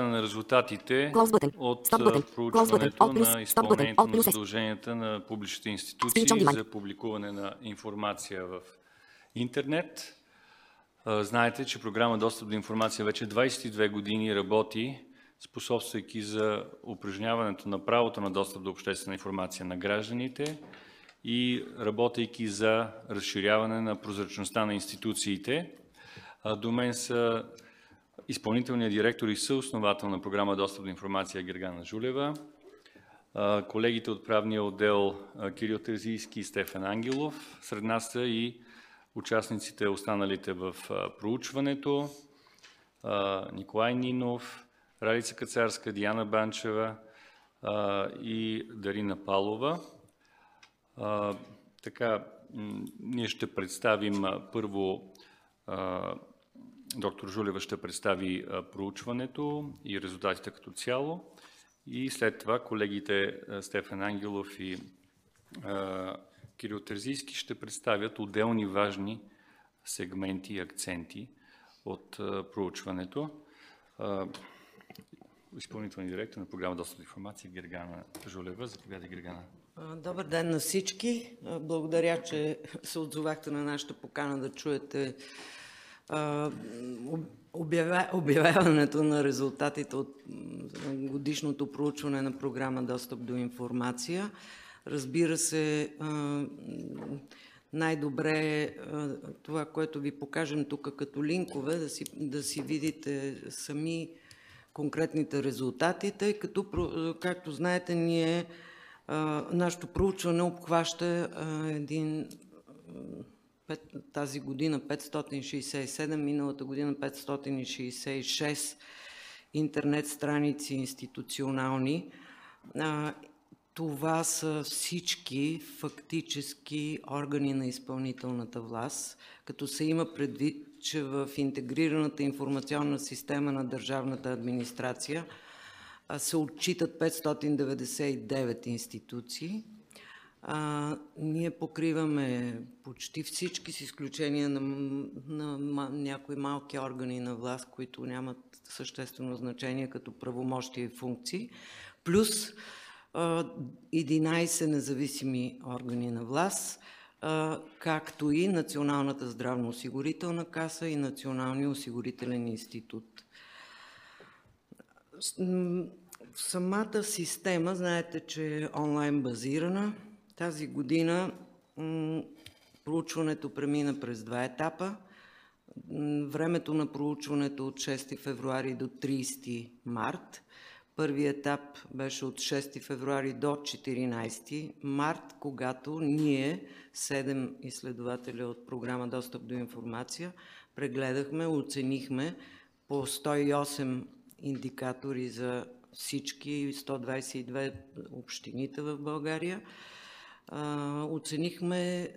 на резултатите от проучването на изпълнението на задълженията на публичните институции за публикуване на информация в интернет. Знаете, че програма Достъп до информация вече 22 години работи, способствайки за упражняването на правото на достъп до обществена информация на гражданите и работейки за разширяване на прозрачността на институциите. До мен са изпълнителният директор и съосновател на програма Достъп до информация Гергана Жулева, колегите от правния отдел Кирил Терзийски и Стефан Ангелов. Сред нас са и участниците, останалите в проучването, Николай Нинов, Ралица Кацарска, Диана Банчева и Дарина Палова. Така, ние ще представим първо Доктор Жулева ще представи проучването и резултатите като цяло. И след това колегите Стефан Ангелов и Кирил Терзийски ще представят отделни важни сегменти и акценти от проучването. А, Изпълнителният директор на програма Достъп до информация Гергана Жулева. Заповядай, Гергана. Добър ден на всички. Благодаря, че се отзовахте на нашата покана да чуете обявя- обявяването на резултатите от годишното проучване на програма Достъп до информация. Разбира се, най-добре е това, което ви покажем тук като линкове, да си, да си видите сами конкретните резултати, тъй като, както знаете, ние нашето проучване обхваща един тази година 567, миналата година 566 интернет страници институционални. Това са всички фактически органи на изпълнителната власт, като се има предвид, че в интегрираната информационна система на държавната администрация се отчитат 599 институции. А, ние покриваме почти всички, с изключение на, на, на някои малки органи на власт, които нямат съществено значение като правомощия и функции, плюс а, 11 независими органи на власт, а, както и Националната здравноосигурителна каса и Националния осигурителен институт. Самата система, знаете, че е онлайн базирана. Тази година проучването премина през два етапа. Времето на проучването от 6 февруари до 30 март. Първият етап беше от 6 февруари до 14 март, когато ние, седем изследователя от програма Достъп до информация, прегледахме, оценихме по 108 индикатори за всички 122 общините в България. А, Оценихме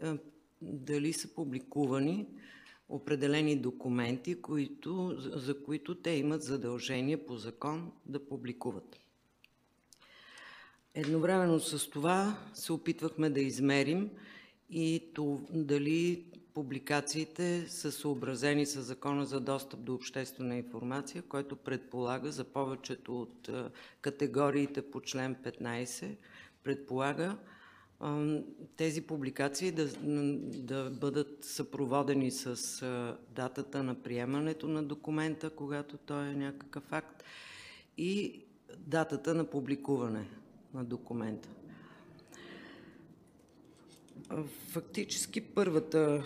дали са публикувани определени документи, които, за- които те имат задължение по закон да публикуват. Едновременно с това се опитвахме да измерим и то, дали публикациите са съобразени с Закона за достъп до обществена информация, който предполага за повечето от категориите по член 15, предполага тези публикации да, да бъдат съпроводени с датата на приемането на документа, когато той е някакъв факт, и датата на публикуване на документа. Фактически първата,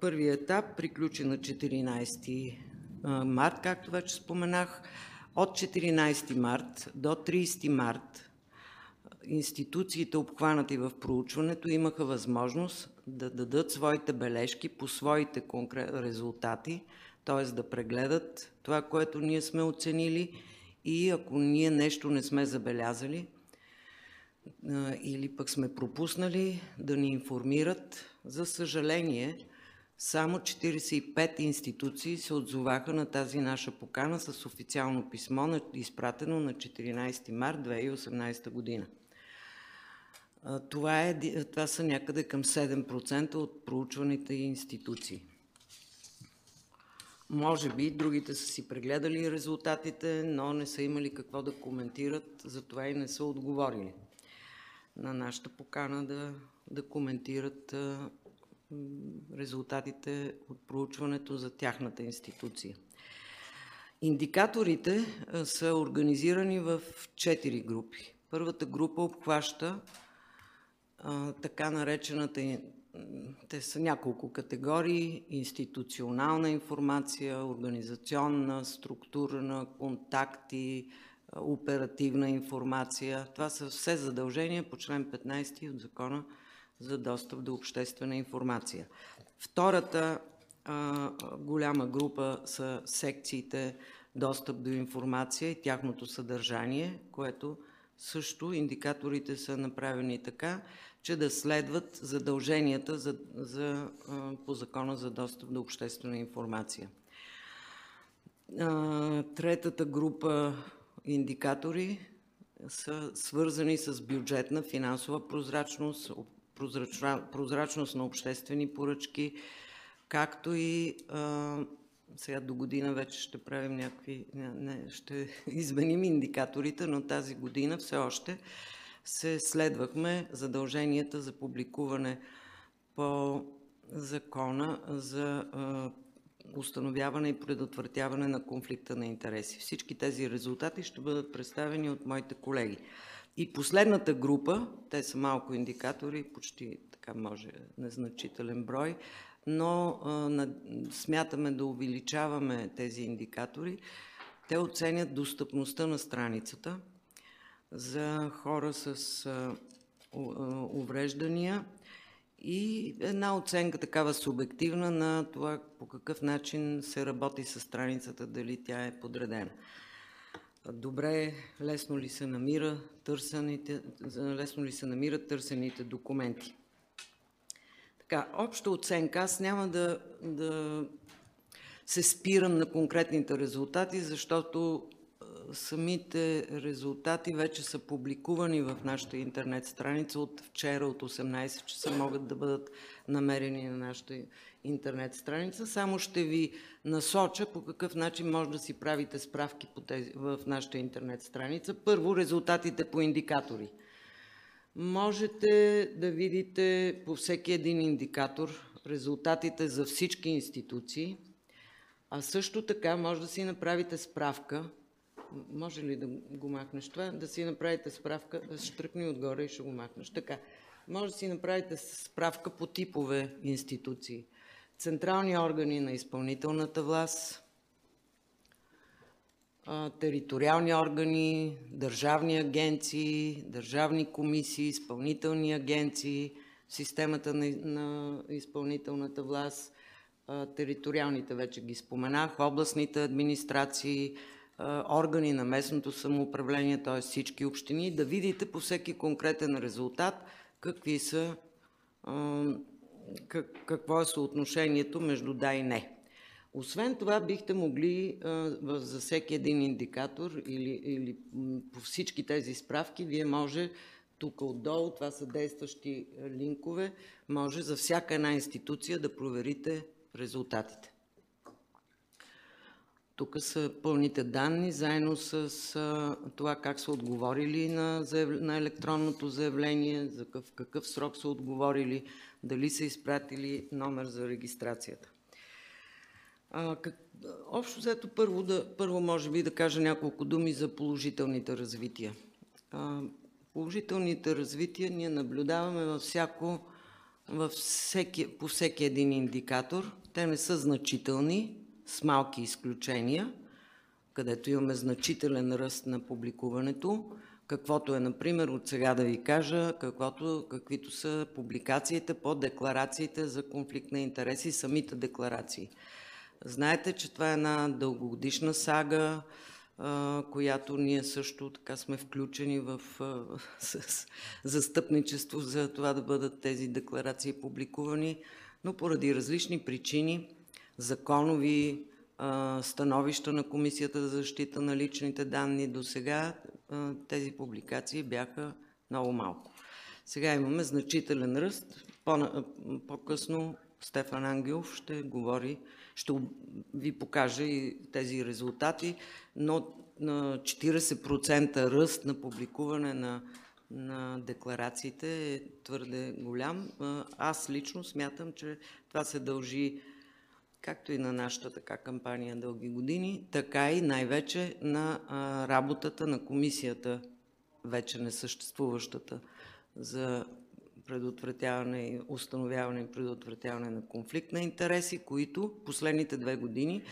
първият етап приключи на 14 а, март, както вече споменах. От 14 март до 30 март институциите, обхванати в проучването, имаха възможност да дадат своите бележки по своите резултати, т.е. да прегледат това, което ние сме оценили и ако ние нещо не сме забелязали или пък сме пропуснали, да ни информират. За съжаление, само 45 институции се отзоваха на тази наша покана с официално писмо, изпратено на 14 март 2018 година. Това, е, това са някъде към 7% от проучваните институции. Може би другите са си прегледали резултатите, но не са имали какво да коментират, затова и не са отговорили на нашата покана да, да коментират резултатите от проучването за тяхната институция. Индикаторите са организирани в четири групи. Първата група обхваща така наречената, те са няколко категории, институционална информация, организационна, структурна, контакти, оперативна информация. Това са все задължения по член 15 от Закона за достъп до обществена информация. Втората а, голяма група са секциите достъп до информация и тяхното съдържание, което също индикаторите са направени така, че да следват задълженията за, за, по закона за достъп до обществена информация. Третата група индикатори са свързани с бюджетна финансова прозрачност, прозрачност на обществени поръчки, както и сега до година вече ще правим някакви, не, не, ще изменим индикаторите, но тази година все още се следвахме задълженията за публикуване по закона за установяване и предотвратяване на конфликта на интереси. Всички тези резултати ще бъдат представени от моите колеги. И последната група, те са малко индикатори, почти така може незначителен брой, но а, смятаме да увеличаваме тези индикатори. Те оценят достъпността на страницата за хора с увреждания и една оценка такава субективна на това по какъв начин се работи с страницата, дали тя е подредена добре, лесно ли се намира търсените, лесно ли се намират търсените документи. Така, обща оценка. Аз няма да, да се спирам на конкретните резултати, защото самите резултати вече са публикувани в нашата интернет страница от вчера от 18 часа могат да бъдат намерени на нашата интернет страница. Само ще ви насоча по какъв начин може да си правите справки по тези, в нашата интернет страница. Първо, резултатите по индикатори. Можете да видите по всеки един индикатор резултатите за всички институции, а също така може да си направите справка може ли да го махнеш това? Да си направите справка, да штръкни отгоре и ще го махнеш. Така. Може да си направите справка по типове институции. Централни органи на изпълнителната власт, териториални органи, държавни агенции, държавни комисии, изпълнителни агенции, системата на, на изпълнителната власт, териториалните вече ги споменах, областните администрации, органи на местното самоуправление, т.е. всички общини, да видите по всеки конкретен резултат какви са, какво е съотношението между да и не. Освен това, бихте могли за всеки един индикатор или, или по всички тези справки, вие може тук отдолу, това са действащи линкове, може за всяка една институция да проверите резултатите. Тук са пълните данни, заедно с това как са отговорили на, електронното заявление, за какъв, срок са отговорили, дали са изпратили номер за регистрацията. Общо взето първо, може би да кажа няколко думи за положителните развития. Положителните развития ние наблюдаваме по всеки един индикатор. Те не са значителни, с малки изключения, където имаме значителен ръст на публикуването, каквото е, например, от сега да ви кажа, каквото, каквито са публикациите по декларациите за конфликт на интереси, самите декларации. Знаете, че това е една дългогодишна сага, която ние също така сме включени в с, застъпничество за това да бъдат тези декларации публикувани, но поради различни причини законови становища на Комисията за защита на личните данни. До сега тези публикации бяха много малко. Сега имаме значителен ръст. По-късно Стефан Ангелов ще говори, ще ви покажа и тези резултати, но на 40% ръст на публикуване на, на декларациите е твърде голям. Аз лично смятам, че това се дължи както и на нашата така кампания дълги години, така и най-вече на работата на комисията, вече несъществуващата за предотвратяване и установяване и предотвратяване на конфликт на интереси, които последните две години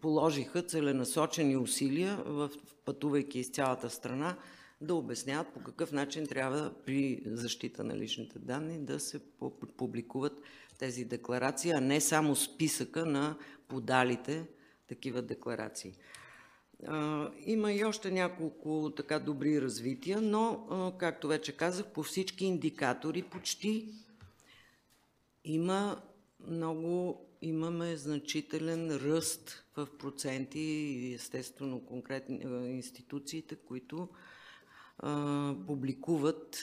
положиха целенасочени усилия, в, пътувайки из цялата страна, да обясняват по какъв начин трябва при защита на личните данни да се публикуват тези декларации, а не само списъка на подалите такива декларации. Има и още няколко така добри развития, но, както вече казах, по всички индикатори почти има много, имаме значителен ръст в проценти и естествено конкретни институциите, които публикуват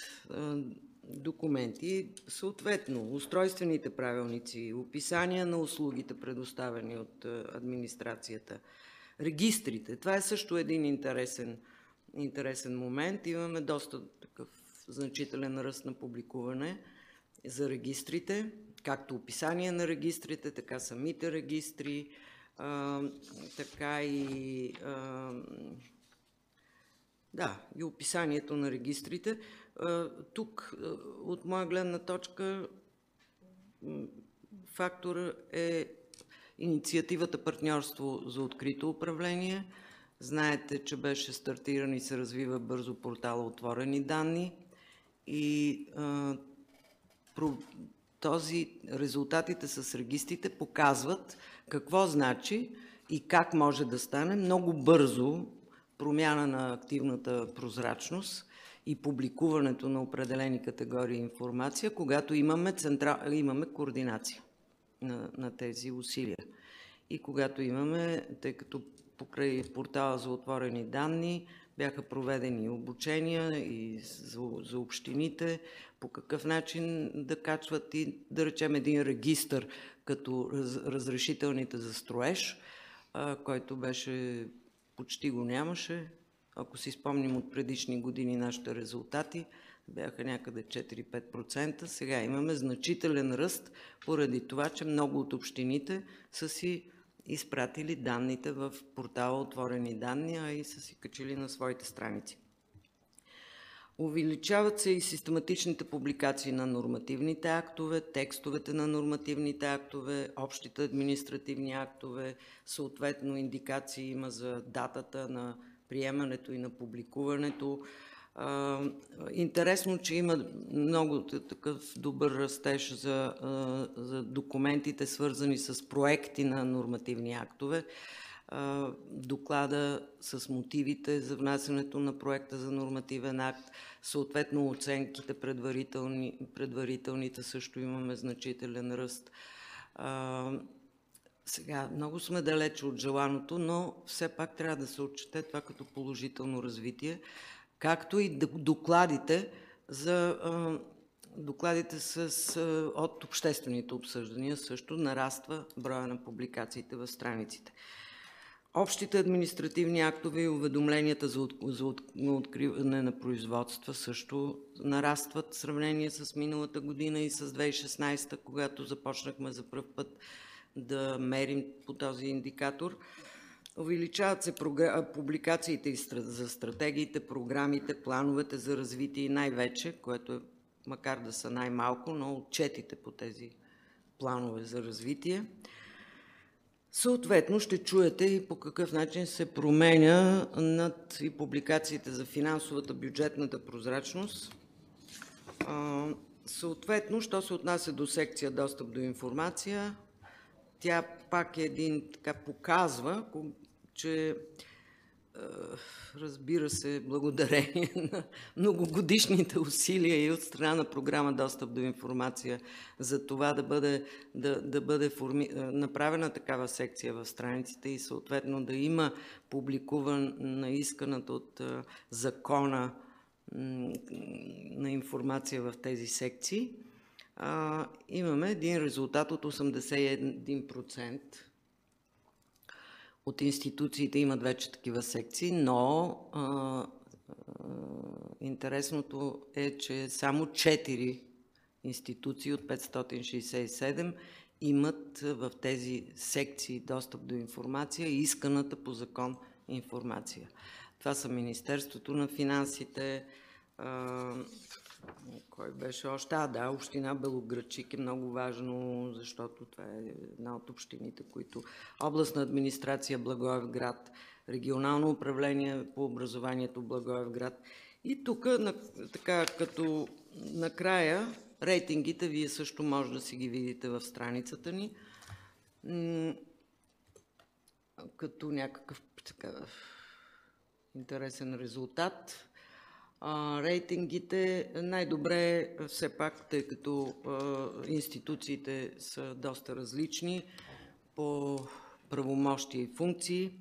документи, съответно устройствените правилници, описания на услугите, предоставени от администрацията – регистрите. Това е също един интересен, интересен момент. Имаме доста такъв значителен ръст на публикуване за регистрите, както описание на регистрите, така самите регистри, а, така и а, да, и описанието на регистрите. А, тук, от моя гледна точка, фактор е инициативата Партньорство за открито управление. Знаете, че беше стартиран и се развива бързо портала Отворени данни и про, този, резултатите с регистрите показват какво значи и как може да стане много бързо промяна на активната прозрачност и публикуването на определени категории информация, когато имаме, централ... имаме координация на, на тези усилия. И когато имаме, тъй като покрай портала за отворени данни бяха проведени обучения и за, за общините, по какъв начин да качват и да речем един регистър като раз, разрешителните за строеж, а, който беше почти го нямаше. Ако си спомним от предишни години нашите резултати, бяха някъде 4-5%. Сега имаме значителен ръст, поради това, че много от общините са си изпратили данните в портала Отворени данни, а и са си качили на своите страници. Увеличават се и систематичните публикации на нормативните актове, текстовете на нормативните актове, общите административни актове, съответно индикации има за датата на приемането и на публикуването, Интересно, че има много такъв добър растеж за, за документите, свързани с проекти на нормативни актове. Доклада с мотивите за внасянето на проекта за нормативен акт, съответно оценките предварителни, предварителните също имаме значителен ръст. Сега, много сме далече от желаното, но все пак трябва да се отчете това като положително развитие както и докладите за докладите с, от обществените обсъждания също нараства броя на публикациите в страниците. Общите административни актове и уведомленията за, от, за от, откриване на производства също нарастват в сравнение с миналата година и с 2016, когато започнахме за първ път да мерим по този индикатор. Увеличават се публикациите за стратегиите, програмите, плановете за развитие и най-вече, което е, макар да са най-малко, но отчетите по тези планове за развитие. Съответно ще чуете и по какъв начин се променя над и публикациите за финансовата бюджетната прозрачност. Съответно, що се отнася до секция достъп до информация, тя пак е един, така показва, че е, разбира се, благодарение на многогодишните усилия и от страна на програма Достъп до информация за това да бъде, да, да бъде форми... Е, направена такава секция в страниците и съответно да има публикуван на исканата от е, закона на информация в тези секции. А, имаме един резултат от 81%. От институциите имат вече такива секции, но а, а, интересното е, че само 4 институции от 567 имат в тези секции достъп до информация и исканата по закон информация. Това са Министерството на финансите, кой беше още? А, да, община Белоградчик е много важно, защото това е една от общините, които... Областна администрация Благоевград, регионално управление по образованието Благоевград. И тук, така като накрая, рейтингите вие също може да си ги видите в страницата ни. Като някакъв така, интересен резултат. Рейтингите най-добре все пак, тъй като институциите са доста различни по правомощи и функции,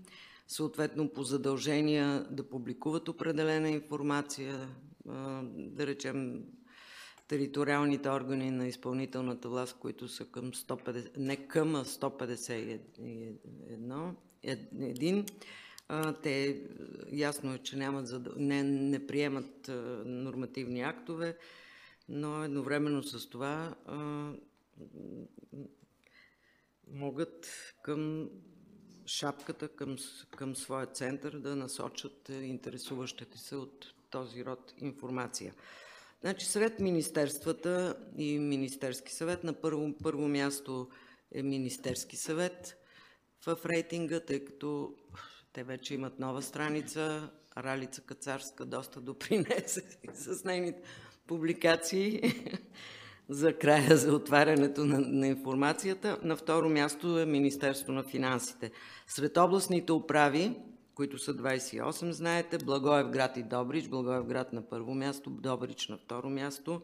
съответно по задължения да публикуват определена информация, да речем териториалните органи на изпълнителната власт, които са към 150, не към 151, един, те ясно е, че нямат, не, не приемат нормативни актове, но едновременно с това могат към шапката, към, към своя център да насочат интересуващите се от този род информация. Значи сред министерствата и Министерски съвет на първо, първо място е Министерски съвет в рейтинга, тъй като те вече имат нова страница. Ралица Кацарска доста допринесе с нейните публикации за края, за отварянето на, на информацията. На второ място е Министерство на финансите. Сред областните управи, които са 28, знаете, Благоевград и Добрич. Благоевград на първо място, Добрич на второ място.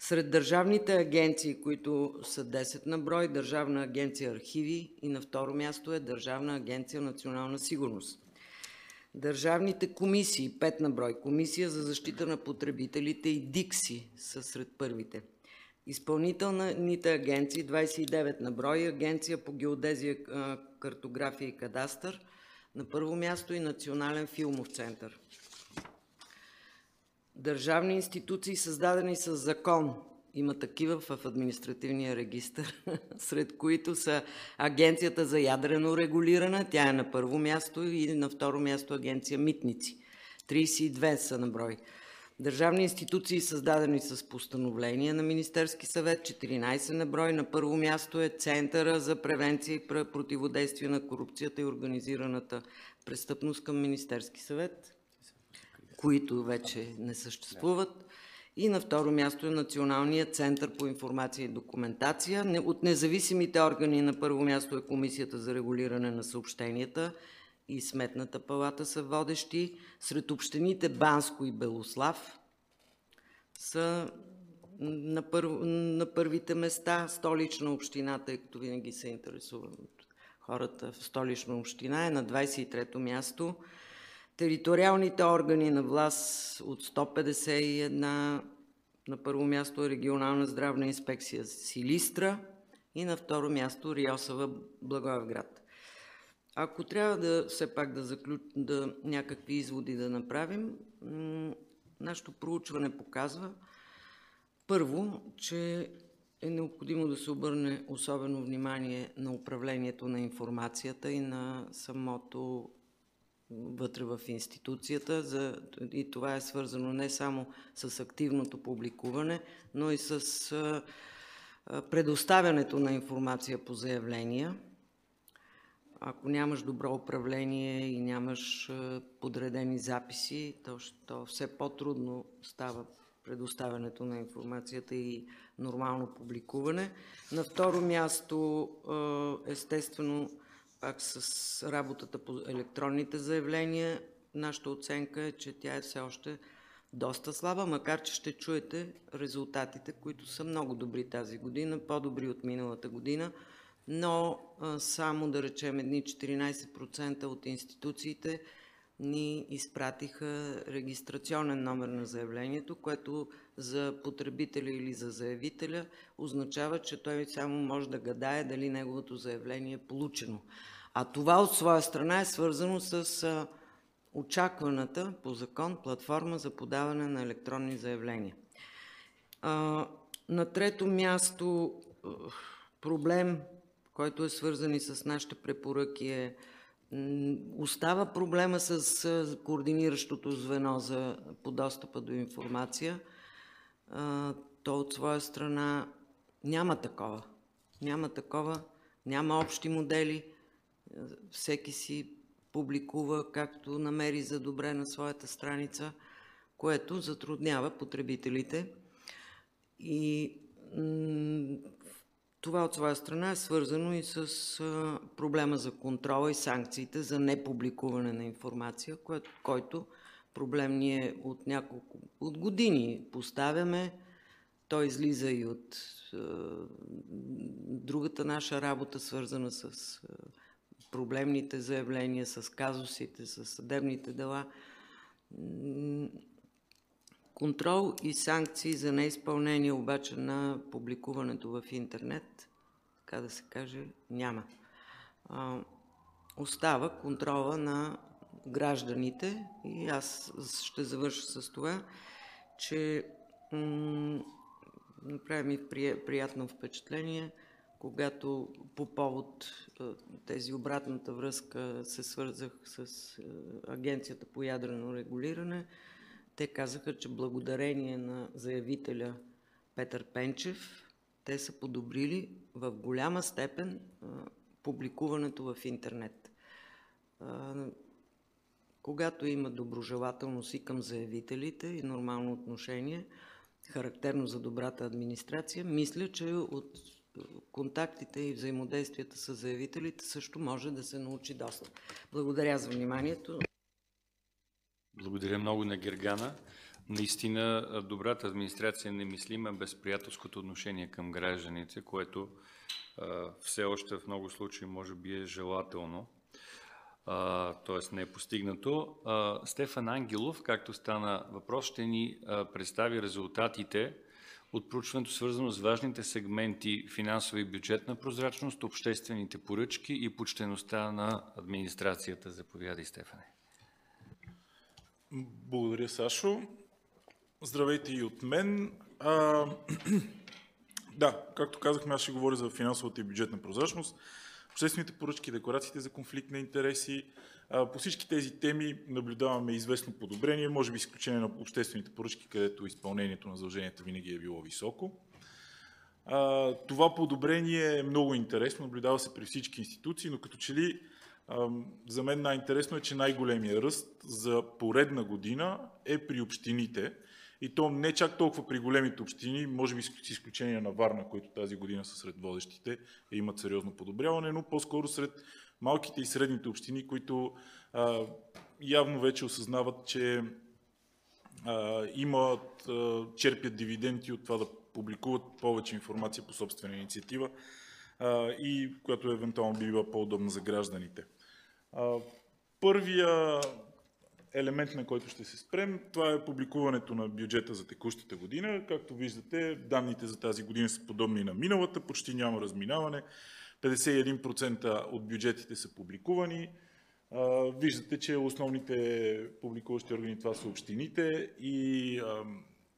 Сред държавните агенции, които са 10 на брой, Държавна агенция архиви и на второ място е Държавна агенция национална сигурност. Държавните комисии, 5 на брой, Комисия за защита на потребителите и ДИКСИ са сред първите. Изпълнителните агенции, 29 на брой, Агенция по геодезия, картография и кадастър, на първо място и Национален филмов център държавни институции, създадени с закон. Има такива в административния регистр, сред които са Агенцията за ядрено регулиране, тя е на първо място и на второ място Агенция Митници. 32 са на брой. Държавни институции, създадени с постановление на Министерски съвет, 14 на брой. На първо място е Центъра за превенция и противодействие на корупцията и организираната престъпност към Министерски съвет които вече не съществуват. И на второ място е Националният център по информация и документация. От независимите органи на първо място е Комисията за регулиране на съобщенията и Сметната палата са водещи. Сред общините Банско и Белослав са на, пър... на първите места. Столична община, тъй като винаги се интересувам от хората в столична община, е на 23-то място. Териториалните органи на власт от 151 на първо място е регионална здравна инспекция Силистра и на второ място Риосава Благоевград. Ако трябва да все пак да, заключ... да някакви изводи да направим, нашето проучване показва първо, че е необходимо да се обърне особено внимание на управлението на информацията и на самото вътре в институцията за, и това е свързано не само с активното публикуване, но и с предоставянето на информация по заявления. Ако нямаш добро управление и нямаш подредени записи, то, то все по-трудно става предоставянето на информацията и нормално публикуване. На второ място, естествено, пак с работата по електронните заявления, нашата оценка е, че тя е все още доста слаба, макар че ще чуете резултатите, които са много добри тази година, по-добри от миналата година, но само да речем едни 14% от институциите ни изпратиха регистрационен номер на заявлението, което за потребителя или за заявителя означава, че той само може да гадае дали неговото заявление е получено. А това от своя страна е свързано с очакваната по закон платформа за подаване на електронни заявления. На трето място проблем, който е свързан и с нашите препоръки е Остава проблема с координиращото звено за, по достъпа до информация. То от своя страна няма такова. Няма такова, няма общи модели. Всеки си публикува както намери за добре на своята страница, което затруднява потребителите. И това от своя страна е свързано и с проблема за контрола и санкциите за непубликуване на информация, който проблем ние от няколко от години поставяме. Той излиза и от другата наша работа, свързана с проблемните заявления, с казусите, с съдебните дела. Контрол и санкции за неизпълнение обаче на публикуването в интернет, така да се каже, няма. Остава контрола на гражданите и аз ще завърша с това, че направи ми приятно впечатление, когато по повод тези обратната връзка се свързах с Агенцията по ядрено регулиране, те казаха, че благодарение на заявителя Петър Пенчев, те са подобрили в голяма степен публикуването в интернет. Когато има доброжелателност и към заявителите и нормално отношение, характерно за добрата администрация, мисля, че от контактите и взаимодействията с заявителите също може да се научи доста. Благодаря за вниманието. Благодаря много на Гергана. Наистина добрата администрация е немислима без приятелското отношение към гражданите, което а, все още в много случаи може би е желателно, т.е. не е постигнато. А, Стефан Ангелов, както стана въпрос, ще ни а, представи резултатите от проучването, свързано с важните сегменти финансова и бюджетна прозрачност, обществените поръчки и почтеността на администрацията. Заповядай, Стефане. Благодаря, Сашо. Здравейте и от мен. А, да, както казахме, аз ще говоря за финансовата и бюджетна прозрачност, обществените поръчки, декларациите за конфликт на интереси. По всички тези теми наблюдаваме известно подобрение, може би изключение на обществените поръчки, където изпълнението на задълженията винаги е било високо. Това подобрение е много интересно, наблюдава се при всички институции, но като че ли за мен най-интересно е, че най-големия ръст за поредна година е при общините. И то не чак толкова при големите общини, може би с изключение на Варна, които тази година са сред водещите и имат сериозно подобряване, но по-скоро сред малките и средните общини, които а, явно вече осъзнават, че а, имат, а, черпят дивиденти от това да публикуват повече информация по собствена инициатива а, и която евентуално би била по-удобна за гражданите. Първия елемент, на който ще се спрем, това е публикуването на бюджета за текущата година. Както виждате, данните за тази година са подобни на миналата, почти няма разминаване. 51% от бюджетите са публикувани. Виждате, че основните публикуващи органи това са общините и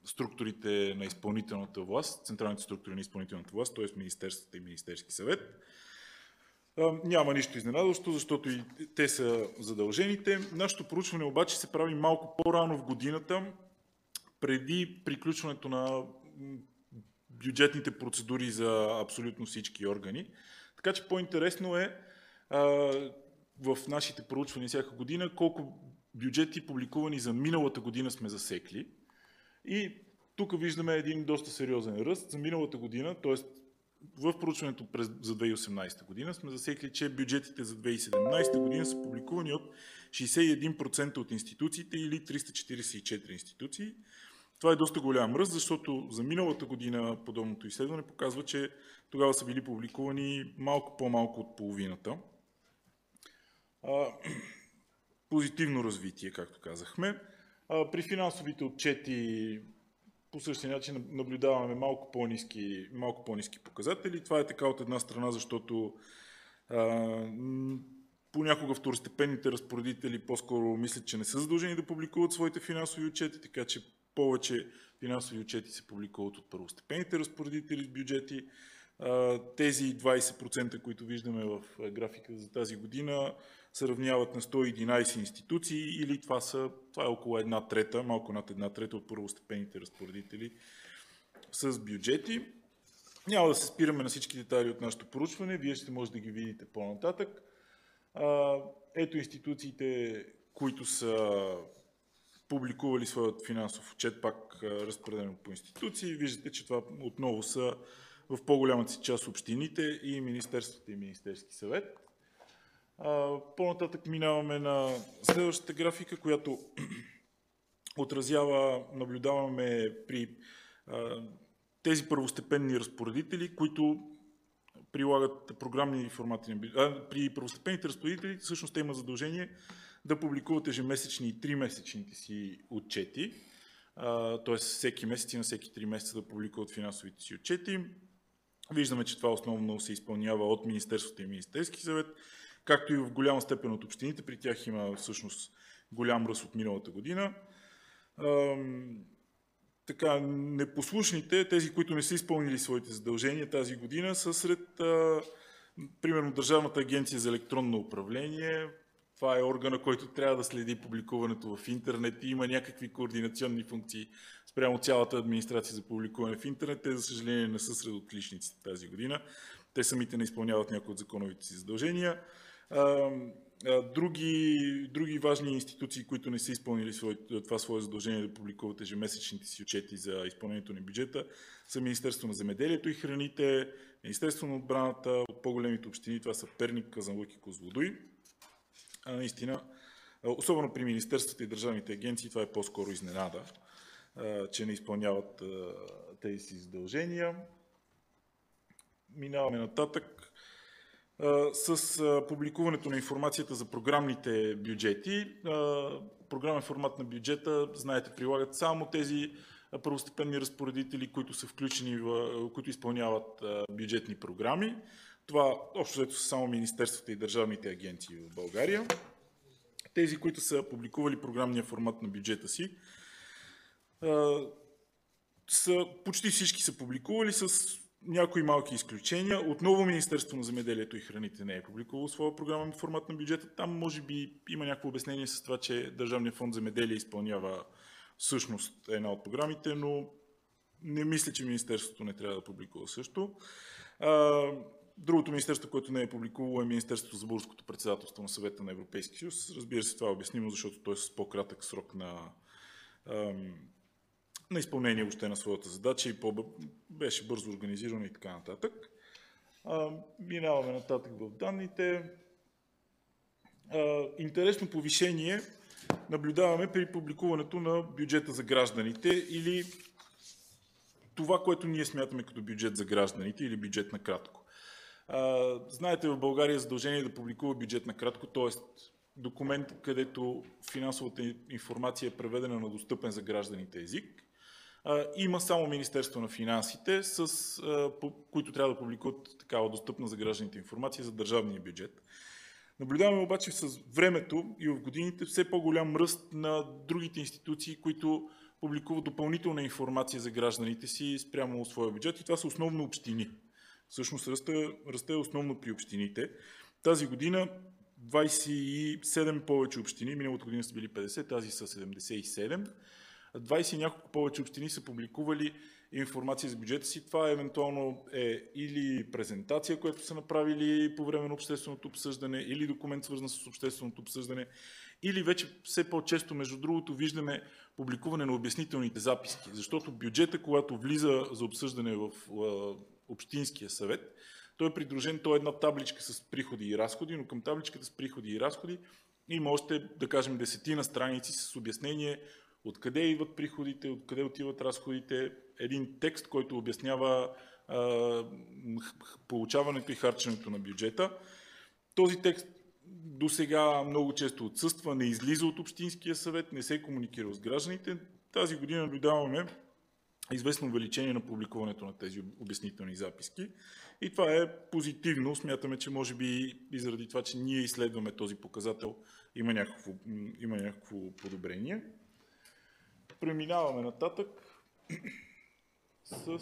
структурите на изпълнителната власт, централните структури на изпълнителната власт, т.е. Министерствата и Министерски съвет. Няма нищо изненадващо, защото и те са задължените. Нашето проучване обаче се прави малко по-рано в годината, преди приключването на бюджетните процедури за абсолютно всички органи. Така че по-интересно е в нашите проучвания всяка година колко бюджети публикувани за миналата година сме засекли. И тук виждаме един доста сериозен ръст. За миналата година, т.е в проучването през, за 2018 година сме засекли, че бюджетите за 2017 година са публикувани от 61% от институциите или 344 институции. Това е доста голям ръст, защото за миналата година подобното изследване показва, че тогава са били публикувани малко по-малко от половината. позитивно развитие, както казахме. А, при финансовите отчети по същия начин наблюдаваме малко по-низки, малко по-низки показатели. Това е така от една страна, защото а, понякога второстепенните разпоредители по-скоро мислят, че не са задължени да публикуват своите финансови отчети, така че повече финансови отчети се публикуват от първостепенните разпоредители с бюджети. Тези 20%, които виждаме в графика за тази година, се равняват на 111 институции или това, са, това е около една трета, малко над една трета от първостепенните разпоредители с бюджети. Няма да се спираме на всички детайли от нашето поручване, вие ще може да ги видите по-нататък. Ето институциите, които са публикували своят финансов отчет, пак разпределен по институции. Виждате, че това отново са в по-голямата си част общините и Министерството и Министерски съвет. По-нататък минаваме на следващата графика, която отразява, наблюдаваме при тези първостепенни разпоредители, които прилагат програмни формати. При първостепенните разпоредители всъщност те имат задължение да публикуват ежемесечни и тримесечните си отчети, т.е. всеки месец и на всеки три месеца да публикуват финансовите си отчети. Виждаме, че това основно се изпълнява от Министерството и Министерски съвет, както и в голяма степен от общините. При тях има всъщност голям ръст от миналата година. Така, непослушните, тези, които не са изпълнили своите задължения тази година, са сред, примерно, Държавната агенция за електронно управление, това е органа, който трябва да следи публикуването в интернет и има някакви координационни функции спрямо цялата администрация за публикуване в интернет. Те, за съжаление, не са сред отличниците тази година. Те самите не изпълняват някои от законовите си задължения. Други, други важни институции, които не са изпълнили това свое задължение да публикуват ежемесечните си отчети за изпълнението на бюджета, са Министерство на земеделието и храните, Министерство на отбраната, от по-големите общини, това са Перник, Казанлък и Козлодуй а наистина, особено при Министерствата и държавните агенции, това е по-скоро изненада, че не изпълняват тези си задължения. Минаваме нататък с публикуването на информацията за програмните бюджети. Програмен формат на бюджета, знаете, прилагат само тези първостепенни разпоредители, които са включени, в, които изпълняват бюджетни програми. Това общо взето са само Министерствата и държавните агенции в България. Тези, които са публикували програмния формат на бюджета си, са, почти всички са публикували с някои малки изключения. Отново Министерство на земеделието и храните не е публикувало своя програмен формат на бюджета. Там може би има някакво обяснение с това, че Държавният фонд земеделие изпълнява всъщност една от програмите, но не мисля, че Министерството не трябва да публикува също. Другото министерство, което не е публикувало е Министерството за българското председателство на съвета на Европейския съюз. Разбира се, това е обяснимо, защото той е с по-кратък срок на, на изпълнение въобще на своята задача и беше бързо организирано и така нататък. минаваме нататък в данните. интересно повишение наблюдаваме при публикуването на бюджета за гражданите или това, което ние смятаме като бюджет за гражданите или бюджет на кратко знаете, в България е задължение да публикува бюджет на кратко, т.е. документ, където финансовата информация е преведена на достъпен за гражданите език. Има само Министерство на финансите, с, които трябва да публикуват такава достъпна за гражданите информация за държавния бюджет. Наблюдаваме обаче с времето и в годините все по-голям ръст на другите институции, които публикуват допълнителна информация за гражданите си спрямо своя бюджет и това са основно общини. Всъщност расте, расте основно при общините. Тази година 27 повече общини, миналата година са били 50, тази са 77. 20 и няколко повече общини са публикували информация за бюджета си. Това евентуално е или презентация, която са направили по време на общественото обсъждане, или документ свързан с общественото обсъждане, или вече все по-често, между другото, виждаме публикуване на обяснителните записки. Защото бюджета, когато влиза за обсъждане в Общинския съвет. Той е придружен, той е една табличка с приходи и разходи, но към табличката с приходи и разходи има още, да кажем, десетина страници с обяснение откъде идват приходите, откъде отиват разходите, един текст, който обяснява а, получаването и харченето на бюджета. Този текст до сега много често отсъства, не излиза от Общинския съвет, не се комуникира с гражданите. Тази година наблюдаваме известно увеличение на публикуването на тези обяснителни записки. И това е позитивно. Смятаме, че може би и заради това, че ние изследваме този показател, има някакво, има някакво подобрение. Преминаваме нататък с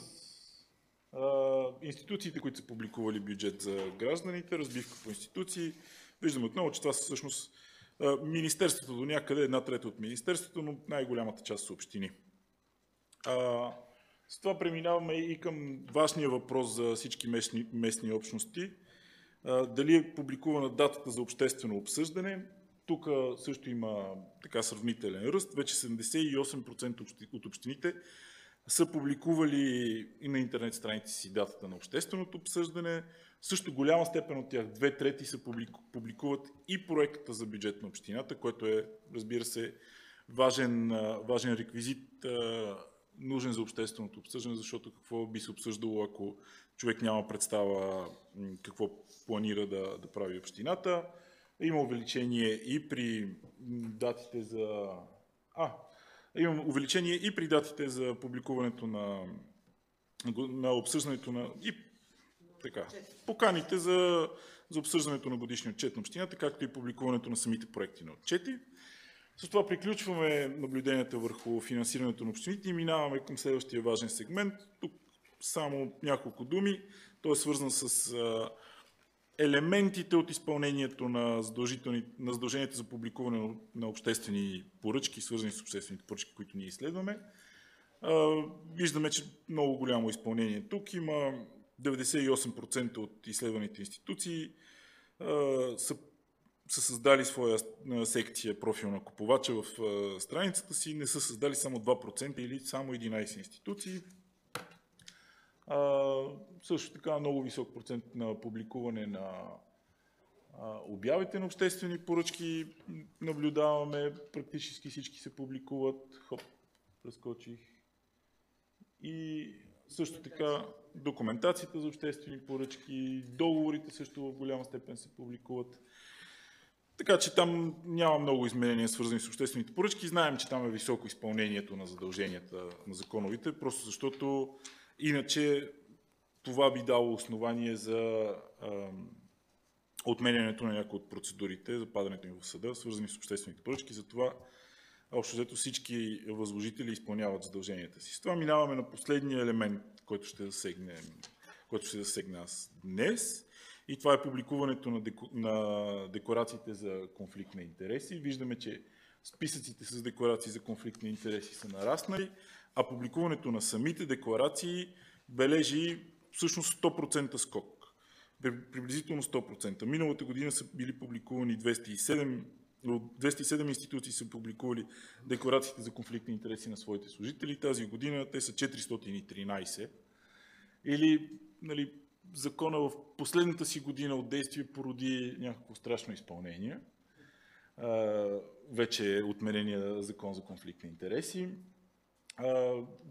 а, институциите, които са публикували бюджет за гражданите, разбивка по институции. Виждаме отново, че това са всъщност а, Министерството до някъде, една трета от Министерството, но най-голямата част са общини. А, с това преминаваме и към важния въпрос за всички местни, местни общности. А, дали е публикувана датата за обществено обсъждане? Тук също има така сравнителен ръст. Вече 78% от общините са публикували и на интернет страници си датата на общественото обсъждане. Също голяма степен от тях, две трети, се публикуват и проекта за бюджет на общината, което е, разбира се, важен, важен реквизит, нужен за общественото обсъждане, защото какво би се обсъждало, ако човек няма представа какво планира да, да прави общината. Има увеличение и при датите за... А, имам увеличение и при датите за публикуването на, на обсъждането на... И така, поканите за, за обсъждането на годишния отчет на общината, както и публикуването на самите проекти на отчети. С това приключваме наблюденията върху финансирането на общините и минаваме към следващия важен сегмент. Тук само няколко думи. Той е свързан с елементите от изпълнението на, на задълженията за публикуване на обществени поръчки, свързани с обществените поръчки, които ние изследваме. Виждаме, че много голямо изпълнение тук. Има 98% от изследваните институции са, са създали своя секция профил на купувача в страницата си. Не са създали само 2% или само 11 институции. А, също така много висок процент на публикуване на а, обявите на обществени поръчки наблюдаваме. Практически всички се публикуват. Хоп, разкочих. И също така документацията за обществени поръчки, договорите също в голяма степен се публикуват. Така че там няма много изменения, свързани с обществените поръчки. Знаем, че там е високо изпълнението на задълженията на законовите, просто защото Иначе това би дало основание за а, отменянето на някои от процедурите, за падането им в съда, свързани с обществените поръчки. Затова общо взето всички възложители изпълняват задълженията си. С това минаваме на последния елемент, който ще засегне, който ще засегне аз днес. И това е публикуването на, деко, на декларациите за конфликт на интереси. Виждаме, че списъците с декларации за конфликт на интереси са нараснали а публикуването на самите декларации бележи всъщност 100% скок. Приблизително 100%. Миналата година са били публикувани 207 207 институции са публикували декларациите за конфликт на интереси на своите служители. Тази година те са 413. Или нали, закона в последната си година от действие породи някакво страшно изпълнение. вече е отменения закон за конфликт на интереси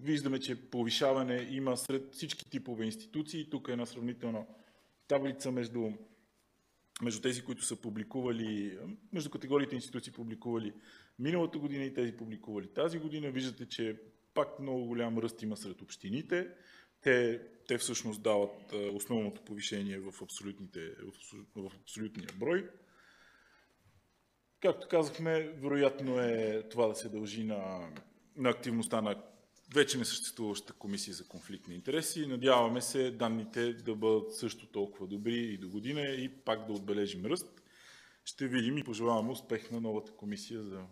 виждаме, че повишаване има сред всички типове институции. Тук е една сравнителна таблица между, между тези, които са публикували, между категориите институции публикували миналата година и тези публикували тази година. Виждате, че пак много голям ръст има сред общините. Те, те всъщност дават основното повишение в, абсолютните, в абсолютния брой. Както казахме, вероятно е това да се дължи на на активността на вече несъществуващата комисия за конфликт на интереси. Надяваме се данните да бъдат също толкова добри и до година и пак да отбележим ръст. Ще видим и пожелаваме успех на новата комисия за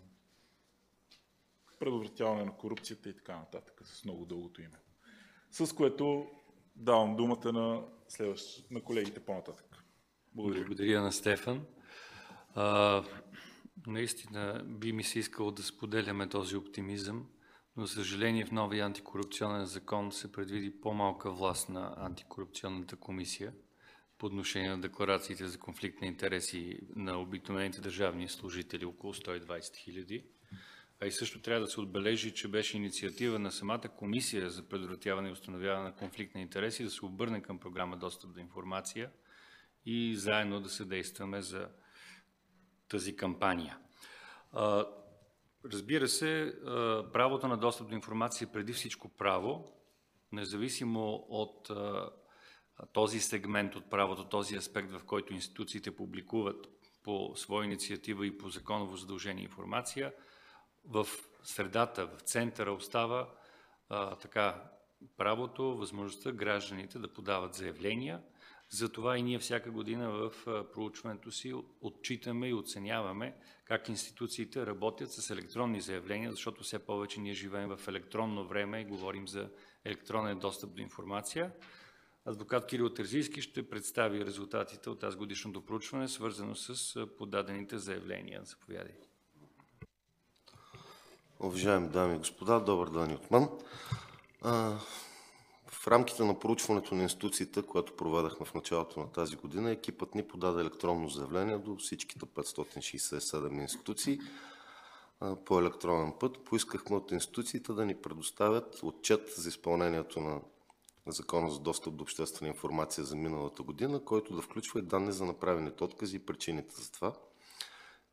предотвратяване на корупцията и така нататък с много дългото име. С което давам думата на, следващ, на колегите по-нататък. Благодаря. Благодаря на Стефан. А, наистина би ми се искало да споделяме този оптимизъм за съжаление, в новия антикорупционен закон се предвиди по-малка власт на антикорупционната комисия по отношение на декларациите за конфликт на интереси на обикновените държавни служители, около 120 хиляди. А и също трябва да се отбележи, че беше инициатива на самата комисия за предотвратяване и установяване на конфликт на интереси да се обърне към програма Достъп до информация и заедно да се действаме за тази кампания. Разбира се, правото на достъп до информация е преди всичко право, независимо от този сегмент от правото, този аспект, в който институциите публикуват по своя инициатива и по законово задължение информация, в средата, в центъра остава а, така правото, възможността гражданите да подават заявления. Затова и ние всяка година в проучването си отчитаме и оценяваме как институциите работят с електронни заявления, защото все повече ние живеем в електронно време и говорим за електронен достъп до информация. Адвокат Кирил Терзийски ще представи резултатите от тази годишното проучване, свързано с подадените заявления. Заповядайте. Уважаеми дами и господа, добър ден от мен. В рамките на проучването на институциите, което проведахме в началото на тази година, екипът ни подаде електронно заявление до всичките 567 институции по електронен път. Поискахме от институциите да ни предоставят отчет за изпълнението на Закона за достъп до обществена информация за миналата година, който да включва и данни за направените откази и причините за това.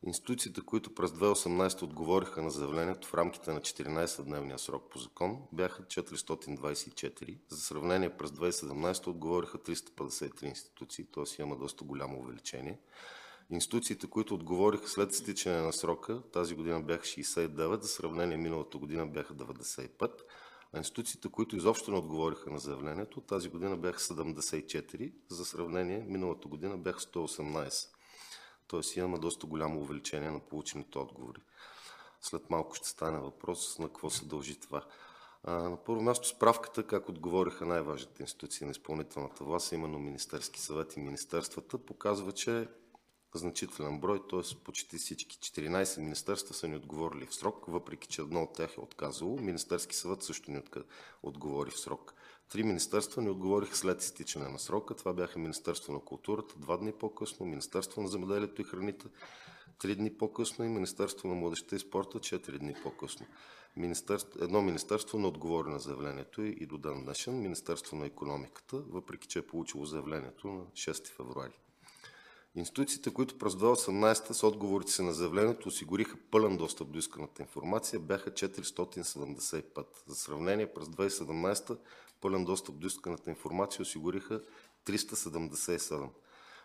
Институциите, които през 2018 отговориха на заявлението в рамките на 14-дневния срок по закон, бяха 424. За сравнение, през 2017 отговориха 353 институции, т.е. има доста голямо увеличение. Институциите, които отговориха след изтичане на срока, тази година бяха 69, за сравнение миналата година бяха 95. А институциите, които изобщо не отговориха на заявлението, тази година бяха 74, за сравнение миналата година бяха 118. Тоест имаме доста голямо увеличение на получените отговори. След малко ще стане въпрос на какво се дължи това. На първо място справката, как отговориха най-важните институции на изпълнителната власт, именно Министерски съвет и министерствата, показва, че значителен брой, т.е. почти всички 14 министерства са ни отговорили в срок, въпреки че едно от тях е отказало. Министерски съвет също ни отговори в срок. Три министерства ни отговориха след изтичане на срока. Това бяха Министерство на културата два дни по-късно, Министерство на земеделието и храните три дни по-късно и Министерство на младеща и спорта четири дни по-късно. Министерство, едно министерство не отговори на заявлението и до ден днешен, Министерство на економиката, въпреки че е получило заявлението на 6 февруари. Институциите, които през 2018 с отговорите си на заявлението осигуриха пълен достъп до исканата информация, бяха 475. За сравнение, през 2017 пълен достъп до исканата информация осигуриха 377.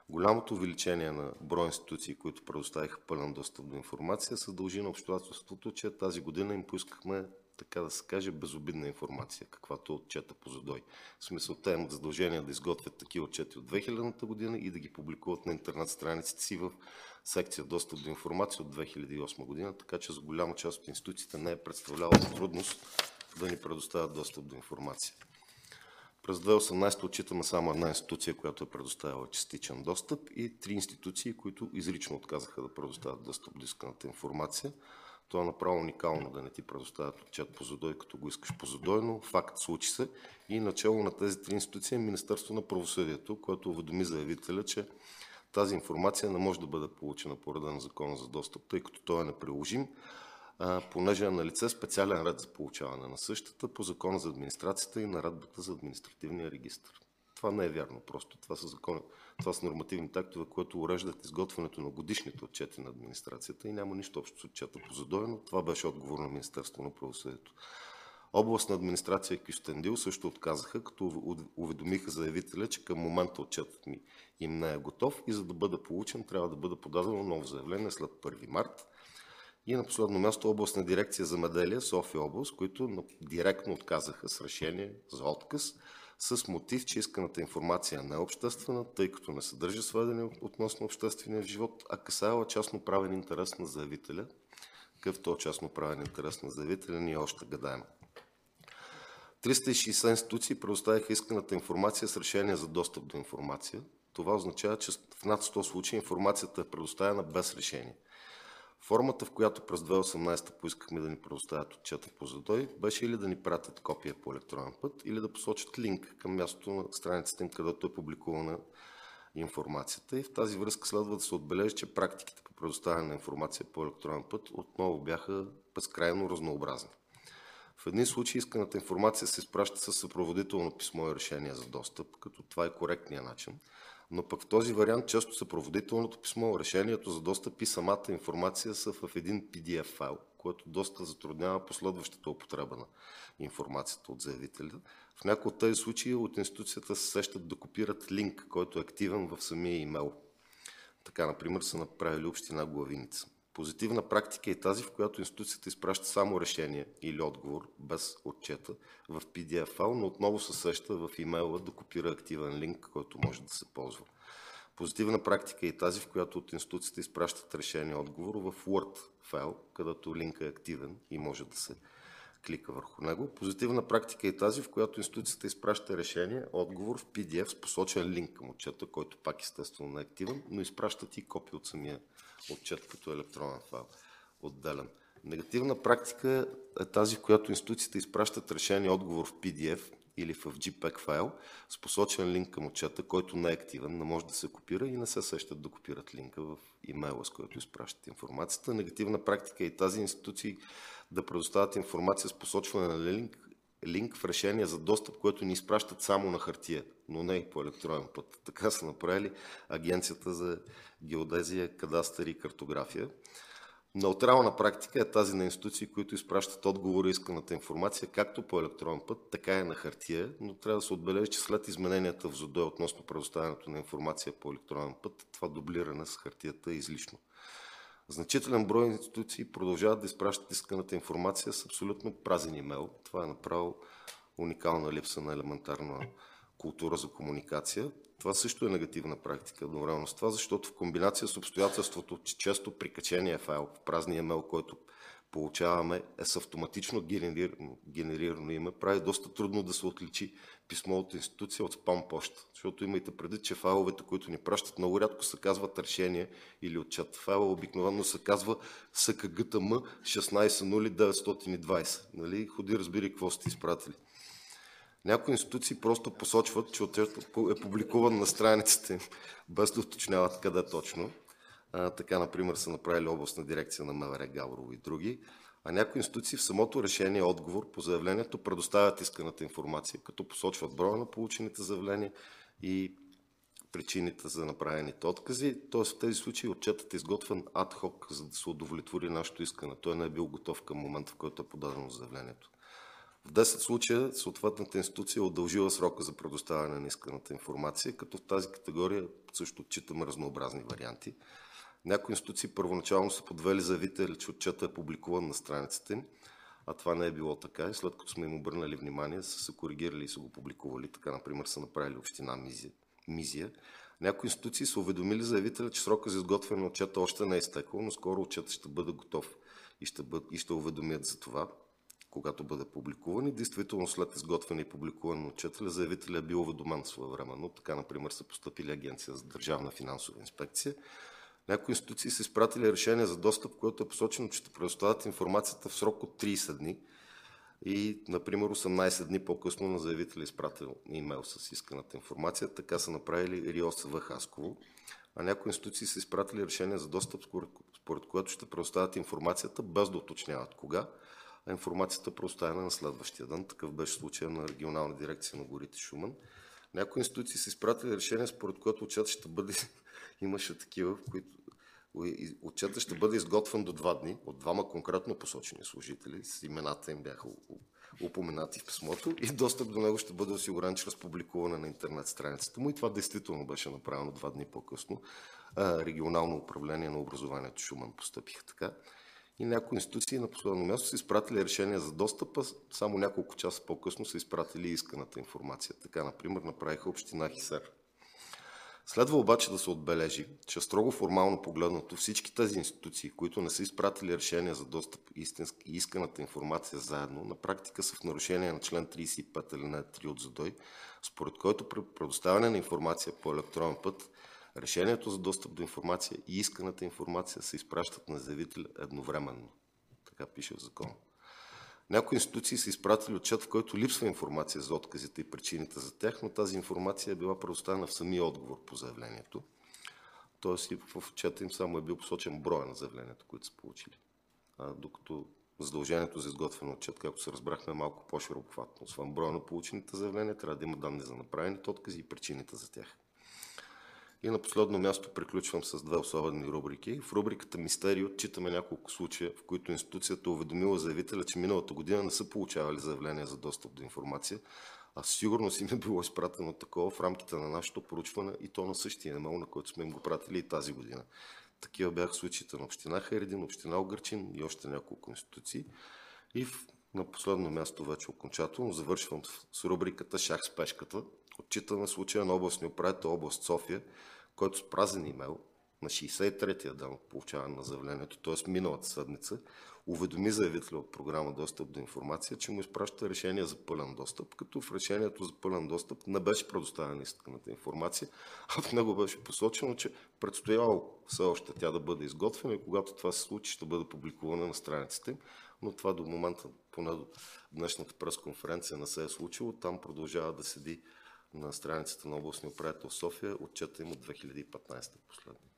Голямото увеличение на брой институции, които предоставиха пълен достъп до информация, се дължи на обстоятелството, че тази година им поискахме така да се каже, безобидна информация, каквато отчета по задой. В смисъл, те имат задължение да изготвят такива отчети от 2000 година и да ги публикуват на интернет страниците си в секция достъп до информация от 2008 година, така че за голяма част от институциите не е представлявала трудност да ни предоставят достъп до информация. През 2018 отчитаме само една институция, която е предоставила частичен достъп и три институции, които изрично отказаха да предоставят достъп до исканата информация. Това е направо уникално да не ти предоставят отчет по задой, като го искаш по задой, но факт случи се. И начало на тези три институции е Министерство на правосъдието, което уведоми заявителя, че тази информация не може да бъде получена по реда на закона за достъп, тъй като той е неприложим, понеже е на лице специален ред за получаване на същата по закона за администрацията и наредбата за административния регистр. Това не е вярно, просто това са закони, това са нормативни тактове, които уреждат изготвянето на годишните отчети на администрацията и няма нищо общо с отчета по задоено. Това беше отговор на Министерство на правосъдието. Областна администрация Кюстендил също отказаха, като уведомиха заявителя, че към момента отчетът ми им не е готов и за да бъде получен трябва да бъде подадено ново заявление след 1 март. И на последно място областна дирекция за меделия София област, които директно отказаха с решение за отказ с мотив, че исканата информация не е обществена, тъй като не съдържа сведения относно обществения живот, а касава частно правен интерес на заявителя. Какъв то частно правен интерес на заявителя, ние още гадаем. 360 институции предоставиха исканата информация с решение за достъп до информация. Това означава, че в над 100 случаи информацията е предоставена без решение. Формата, в която през 2018 поискахме да ни предоставят отчета по задой, беше или да ни пратят копия по електронен път, или да посочат линк към мястото на страницата им, където е публикувана информацията. И в тази връзка следва да се отбележи, че практиките по предоставяне на информация по електронен път отново бяха безкрайно разнообразни. В едни случаи исканата информация се изпраща с съпроводително писмо и решение за достъп, като това е коректният начин. Но пък в този вариант често съпроводителното писмо, решението за достъп и самата информация са в един PDF файл, което доста затруднява последващата употреба на информацията от заявителя. В някои от тези случаи от институцията се сещат да копират линк, който е активен в самия имейл. Така, например, са направили община Главиница. Позитивна практика е тази, в която институцията изпраща само решение или отговор, без отчета, в PDF файл, но отново се сеща в имейла да копира активен линк, който може да се ползва. Позитивна практика е тази, в която от институцията изпращат решение отговор в Word файл, където линк е активен и може да се клика върху него. Позитивна практика е тази, в която институцията изпраща решение, отговор в PDF с посочен линк към отчета, който пак естествено е активен, но изпращат и копия от самия отчет като електронен файл, отделен. Негативна практика е тази, в която институциите изпращат решение отговор в PDF или в JPEG файл с посочен линк към отчета, който не е активен, не може да се копира и не се сещат да копират линка в имейла, с който изпращат информацията. Негативна практика е тази институции да предоставят информация с посочване на линк, линк в решение за достъп, което ни изпращат само на хартия, но не и по електронен път. Така са направили Агенцията за геодезия, кадастър и картография. Неутрална практика е тази на институции, които изпращат отговори исканата информация както по електронен път, така и на хартия, но трябва да се отбележи, че след измененията в ЗОДО относно предоставянето на информация по електронен път, това дублиране с хартията е излишно. Значителен брой институции продължават да изпращат исканата информация с абсолютно празен имейл. Това е направо уникална липса на елементарна култура за комуникация. Това също е негативна практика едновременно с това, защото в комбинация с обстоятелството, че често прикачения файл в празния имейл, който получаваме е с автоматично генерирано, генерирано име, прави доста трудно да се отличи писмо от институция от спам почта. Защото имайте преди, че файловете, които ни пращат, много рядко се казват решение или отчет. Файла обикновено се казва СКГТМ 160920. Нали? Ходи, разбери какво сте изпратили. Някои институции просто посочват, че отчетът е публикуван на страниците без да уточняват къде точно. А, така, например, са направили областна дирекция на МВР Гаврово и други. А някои институции в самото решение отговор по заявлението предоставят исканата информация, като посочват броя на получените заявления и причините за направените откази. Т.е. в тези случаи отчетът е изготвен адхок, за да се удовлетвори нашето искане. Той не е бил готов към момента, в който е подадено заявлението. В 10 случая съответната институция е удължила срока за предоставяне на исканата информация, като в тази категория също отчитаме разнообразни варианти. Някои институции първоначално са подвели заявители, че отчета е публикуван на страницата им, а това не е било така и след като сме им обърнали внимание, са се коригирали и са го публикували. Така, например, са направили община Мизия. Някои институции са уведомили заявителя, че срока за изготвяне на отчета още не е изтекъл, но скоро отчетът ще бъде готов и ще, бъд, и ще уведомят за това, когато бъде публикуван. И действително след изготвяне и публикуване на отчета, заявителя е бил уведомен своевременно. Така, например, са поступили Агенция за държавна финансова инспекция, някои институции са изпратили решение за достъп, което е посочено, че ще предоставят информацията в срок от 30 дни и, например, 18 дни по-късно на заявителя е изпратил имейл с исканата информация. Така са направили РИОСВ Хасково. А някои институции са изпратили решение за достъп, според което ще предоставят информацията без да уточняват кога, а информацията е предоставена на следващия ден. Такъв беше случая на регионална дирекция на горите Шуман. Някои институции са изпратили решение, според което отчет ще бъде имаше такива, в които отчетът ще бъде изготвен до два дни от двама конкретно посочени служители, с имената им бяха упоменати в писмото и достъп до него ще бъде осигурен чрез публикуване на интернет страницата му и това действително беше направено два дни по-късно. Регионално управление на образованието Шуман постъпиха така. И някои институции на последно място са изпратили решение за достъпа, само няколко часа по-късно са изпратили исканата информация. Така, например, направиха община Хисер. Следва обаче да се отбележи, че строго формално погледнато всички тези институции, които не са изпратили решение за достъп и исканата информация заедно, на практика са в нарушение на член 35 или 3 от ЗАДОЙ, според който при предоставяне на информация по електронен път, решението за достъп до информация и исканата информация се изпращат на заявителя едновременно. Така пише в закон. Някои институции са изпратили отчет, в който липсва информация за отказите и причините за тях, но тази информация е била предоставена в самия отговор по заявлението. Тоест и в отчета им само е бил посочен броя на заявленията, които са получили. А, докато задължението за изготвяне отчет, както се разбрахме, е малко по-широкохватно. Освен броя на получените заявления, трябва да има данни за направените откази и причините за тях. И на последно място приключвам с две особени рубрики. В рубриката Мистерии отчитаме няколко случая, в които институцията уведомила заявителя, че миналата година не са получавали заявления за достъп до информация, а сигурно си ми е било изпратено такова в рамките на нашето поручване и то на същия емейл, на който сме им го пратили и тази година. Такива бяха случаите на община Хайредин, община Огърчин и още няколко институции. И в, на последно място вече окончателно завършвам с рубриката Шах с пешката. Отчитаме случая на областния управител област София, който с празен имейл на 63-я ден от получаване на заявлението, т.е. миналата седмица, уведоми заявителя от програма Достъп до информация, че му изпраща решение за пълен достъп, като в решението за пълен достъп не беше предоставена исканата информация, а в него беше посочено, че предстояло все още тя да бъде изготвена и когато това се случи, ще бъде публикувана на страниците им, но това до момента, поне до днешната пресконференция не се е случило. Там продължава да седи на страницата на областния управител София, отчета им от 2015 последния.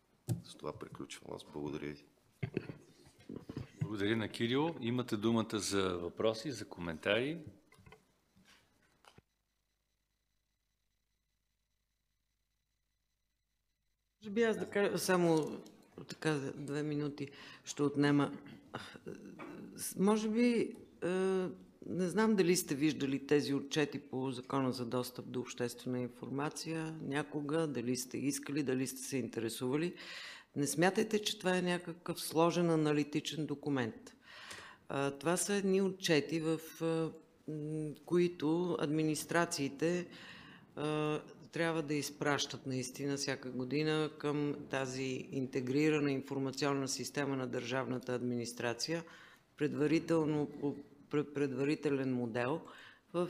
С това приключвам аз. Благодаря ви. Благодаря на Кирил. Имате думата за въпроси, за коментари. Може би аз да кажа само така две минути ще отнема. Може би не знам дали сте виждали тези отчети по Закона за достъп до обществена информация някога, дали сте искали, дали сте се интересували. Не смятайте, че това е някакъв сложен аналитичен документ. Това са едни отчети, в които администрациите трябва да изпращат наистина всяка година към тази интегрирана информационна система на държавната администрация, предварително предварителен модел. В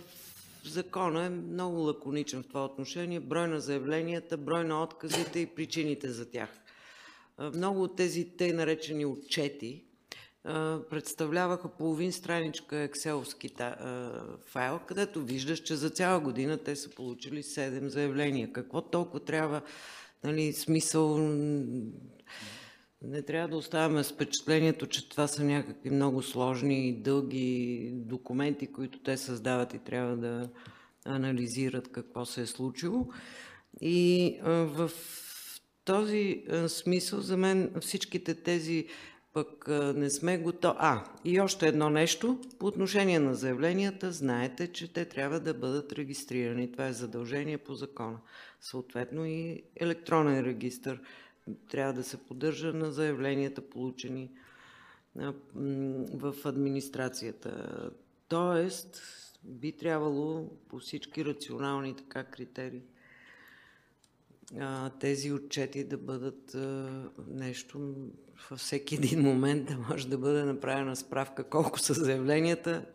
закона е много лаконичен в това отношение. Брой на заявленията, брой на отказите и причините за тях. Много от тези тъй наречени отчети представляваха половин страничка екселски файл, където виждаш, че за цяла година те са получили 7 заявления. Какво толкова трябва, нали, смисъл не трябва да оставяме с впечатлението, че това са някакви много сложни и дълги документи, които те създават и трябва да анализират какво се е случило. И в този смисъл за мен всичките тези пък не сме готови. А, и още едно нещо. По отношение на заявленията, знаете, че те трябва да бъдат регистрирани. Това е задължение по закона. Съответно и електронен регистр трябва да се поддържа на заявленията, получени в администрацията. Тоест, би трябвало по всички рационални така критерии тези отчети да бъдат нещо във всеки един момент да може да бъде направена справка колко са заявленията,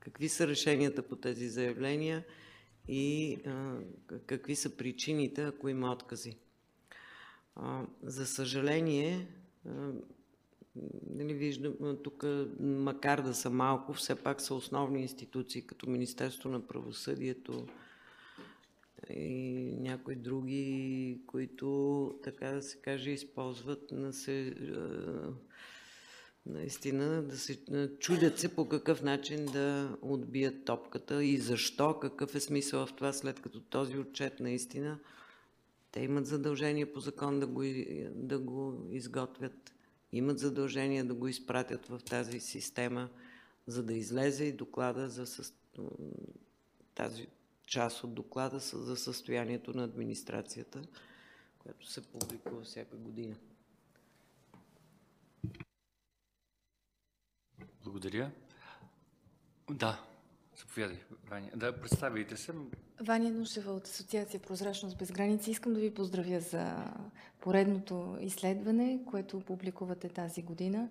какви са решенията по тези заявления и какви са причините, ако има откази. За съжаление, нали виждам, тук макар да са малко, все пак са основни институции, като Министерство на правосъдието и някои други, които, така да се каже, използват на се, наистина да се чудят се по какъв начин да отбият топката и защо, какъв е смисъл в това, след като този отчет наистина те имат задължение по закон да го, да го изготвят, имат задължение да го изпратят в тази система, за да излезе и доклада за тази част от доклада за състоянието на администрацията, което се публикува всяка година. Благодаря. Да, заповядай, Ваня. Да, представите се. Ваня Нушева от Асоциация Прозрачност без граници. Искам да ви поздравя за поредното изследване, което публикувате тази година.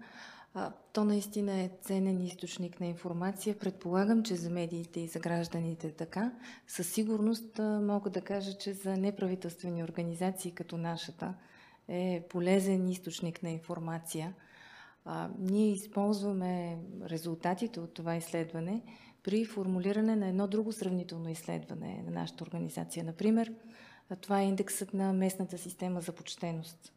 То наистина е ценен източник на информация. Предполагам, че за медиите и за гражданите така. Със сигурност мога да кажа, че за неправителствени организации като нашата е полезен източник на информация. ние използваме резултатите от това изследване при формулиране на едно друго сравнително изследване на нашата организация. Например, това е индексът на местната система за почтеност.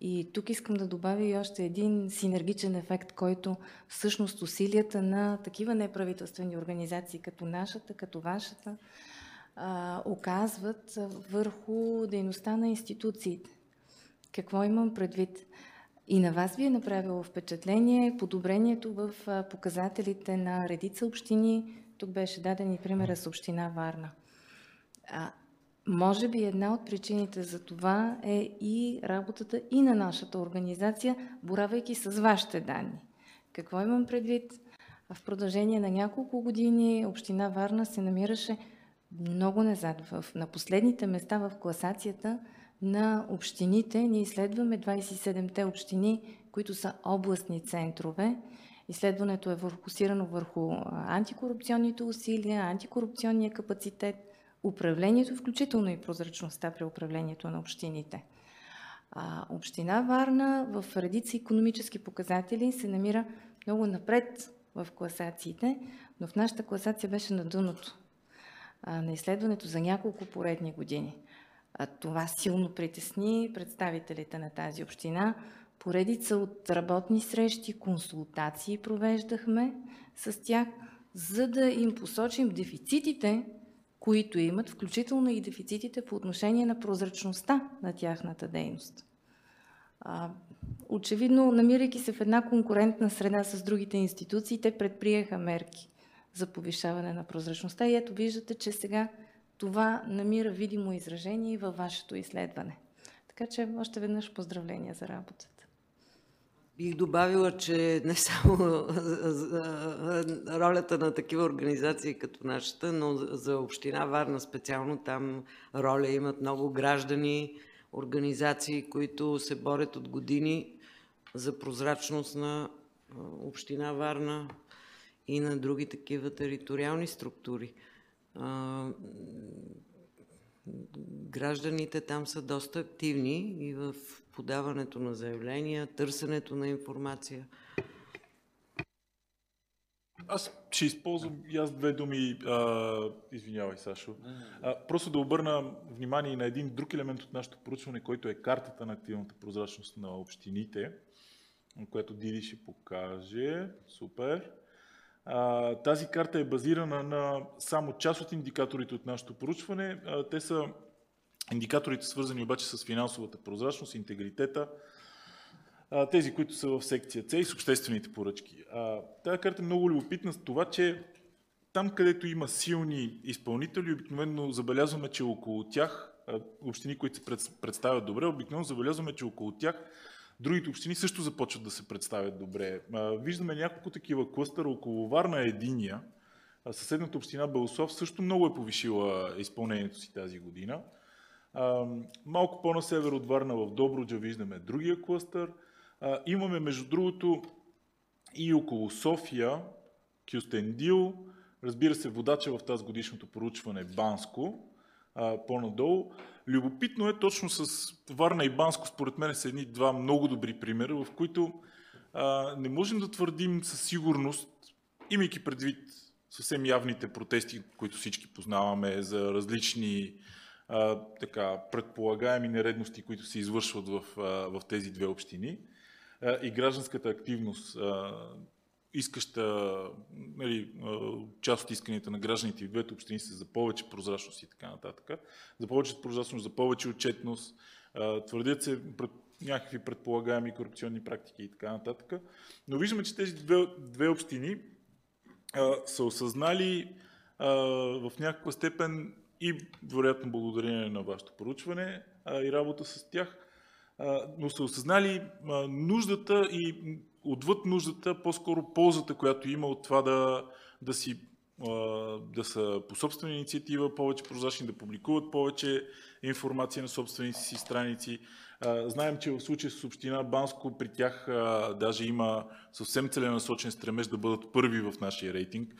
И тук искам да добавя и още един синергичен ефект, който всъщност усилията на такива неправителствени организации, като нашата, като вашата, оказват върху дейността на институциите. Какво имам предвид? И на вас ви е направило впечатление подобрението в показателите на редица общини. Тук беше даден и примера с община Варна. А, може би една от причините за това е и работата и на нашата организация, боравайки с вашите данни. Какво имам предвид? В продължение на няколко години община Варна се намираше много назад. В, на последните места в класацията на общините. Ние изследваме 27-те общини, които са областни центрове. Изследването е фокусирано върху антикорупционните усилия, антикорупционния капацитет, управлението, включително и прозрачността при управлението на общините. А, община Варна в редица економически показатели се намира много напред в класациите, но в нашата класация беше на дъното на изследването за няколко поредни години. Това силно притесни представителите на тази община. Поредица от работни срещи, консултации провеждахме с тях, за да им посочим дефицитите, които имат, включително и дефицитите по отношение на прозрачността на тяхната дейност. Очевидно, намирайки се в една конкурентна среда с другите институции, те предприеха мерки за повишаване на прозрачността и ето виждате, че сега това намира видимо изражение и във вашето изследване. Така че още веднъж поздравления за работата. Бих добавила, че не само ролята на такива организации като нашата, но за Община Варна специално там роля имат много граждани, организации, които се борят от години за прозрачност на Община Варна и на други такива териториални структури. Гражданите там са доста активни и в подаването на заявления, търсенето на информация. Аз ще използвам и аз две думи, а, извинявай Сашо, а, просто да обърна внимание на един друг елемент от нашето проучване, който е картата на активната прозрачност на общините, което Диди ще покаже. Супер. Тази карта е базирана на само част от индикаторите от нашето проучване. А, те са индикаторите свързани обаче с финансовата прозрачност, интегритета, тези, които са в секция С и с обществените поръчки. А, тази карта е много любопитна с това, че там, където има силни изпълнители, обикновено забелязваме, че около тях, общини, които се представят добре, обикновено забелязваме, че около тях Другите общини също започват да се представят добре. Виждаме няколко такива клъстъра около Варна е единия. Съседната община Белослав също много е повишила изпълнението си тази година. Малко по-на север от Варна в Добруджа виждаме другия клъстър. Имаме между другото и около София, Кюстендил, разбира се, водача в тази годишното проучване Банско, по-надолу. Любопитно е точно с Варна и Банско, според мен са едни два много добри примера, в които а, не можем да твърдим със сигурност, имайки предвид съвсем явните протести, които всички познаваме за различни а, така, предполагаеми нередности, които се извършват в, а, в тези две общини а, и гражданската активност, а, искаща, нали, част от исканията на гражданите в двете общини са за повече прозрачност и така нататък. За повече прозрачност, за повече отчетност. Твърдят се пред, някакви предполагаеми корупционни практики и така нататък. Но виждаме, че тези две, две общини а, са осъзнали а, в някаква степен и вероятно благодарение на вашето поручване а, и работа с тях, а, но са осъзнали а, нуждата и отвъд нуждата, по-скоро ползата, която има от това да, да си да са по собствена инициатива повече прозрачни, да публикуват повече информация на собствените си страници. Знаем, че в случая с община Банско при тях даже има съвсем целенасочен стремеж да бъдат първи в нашия рейтинг,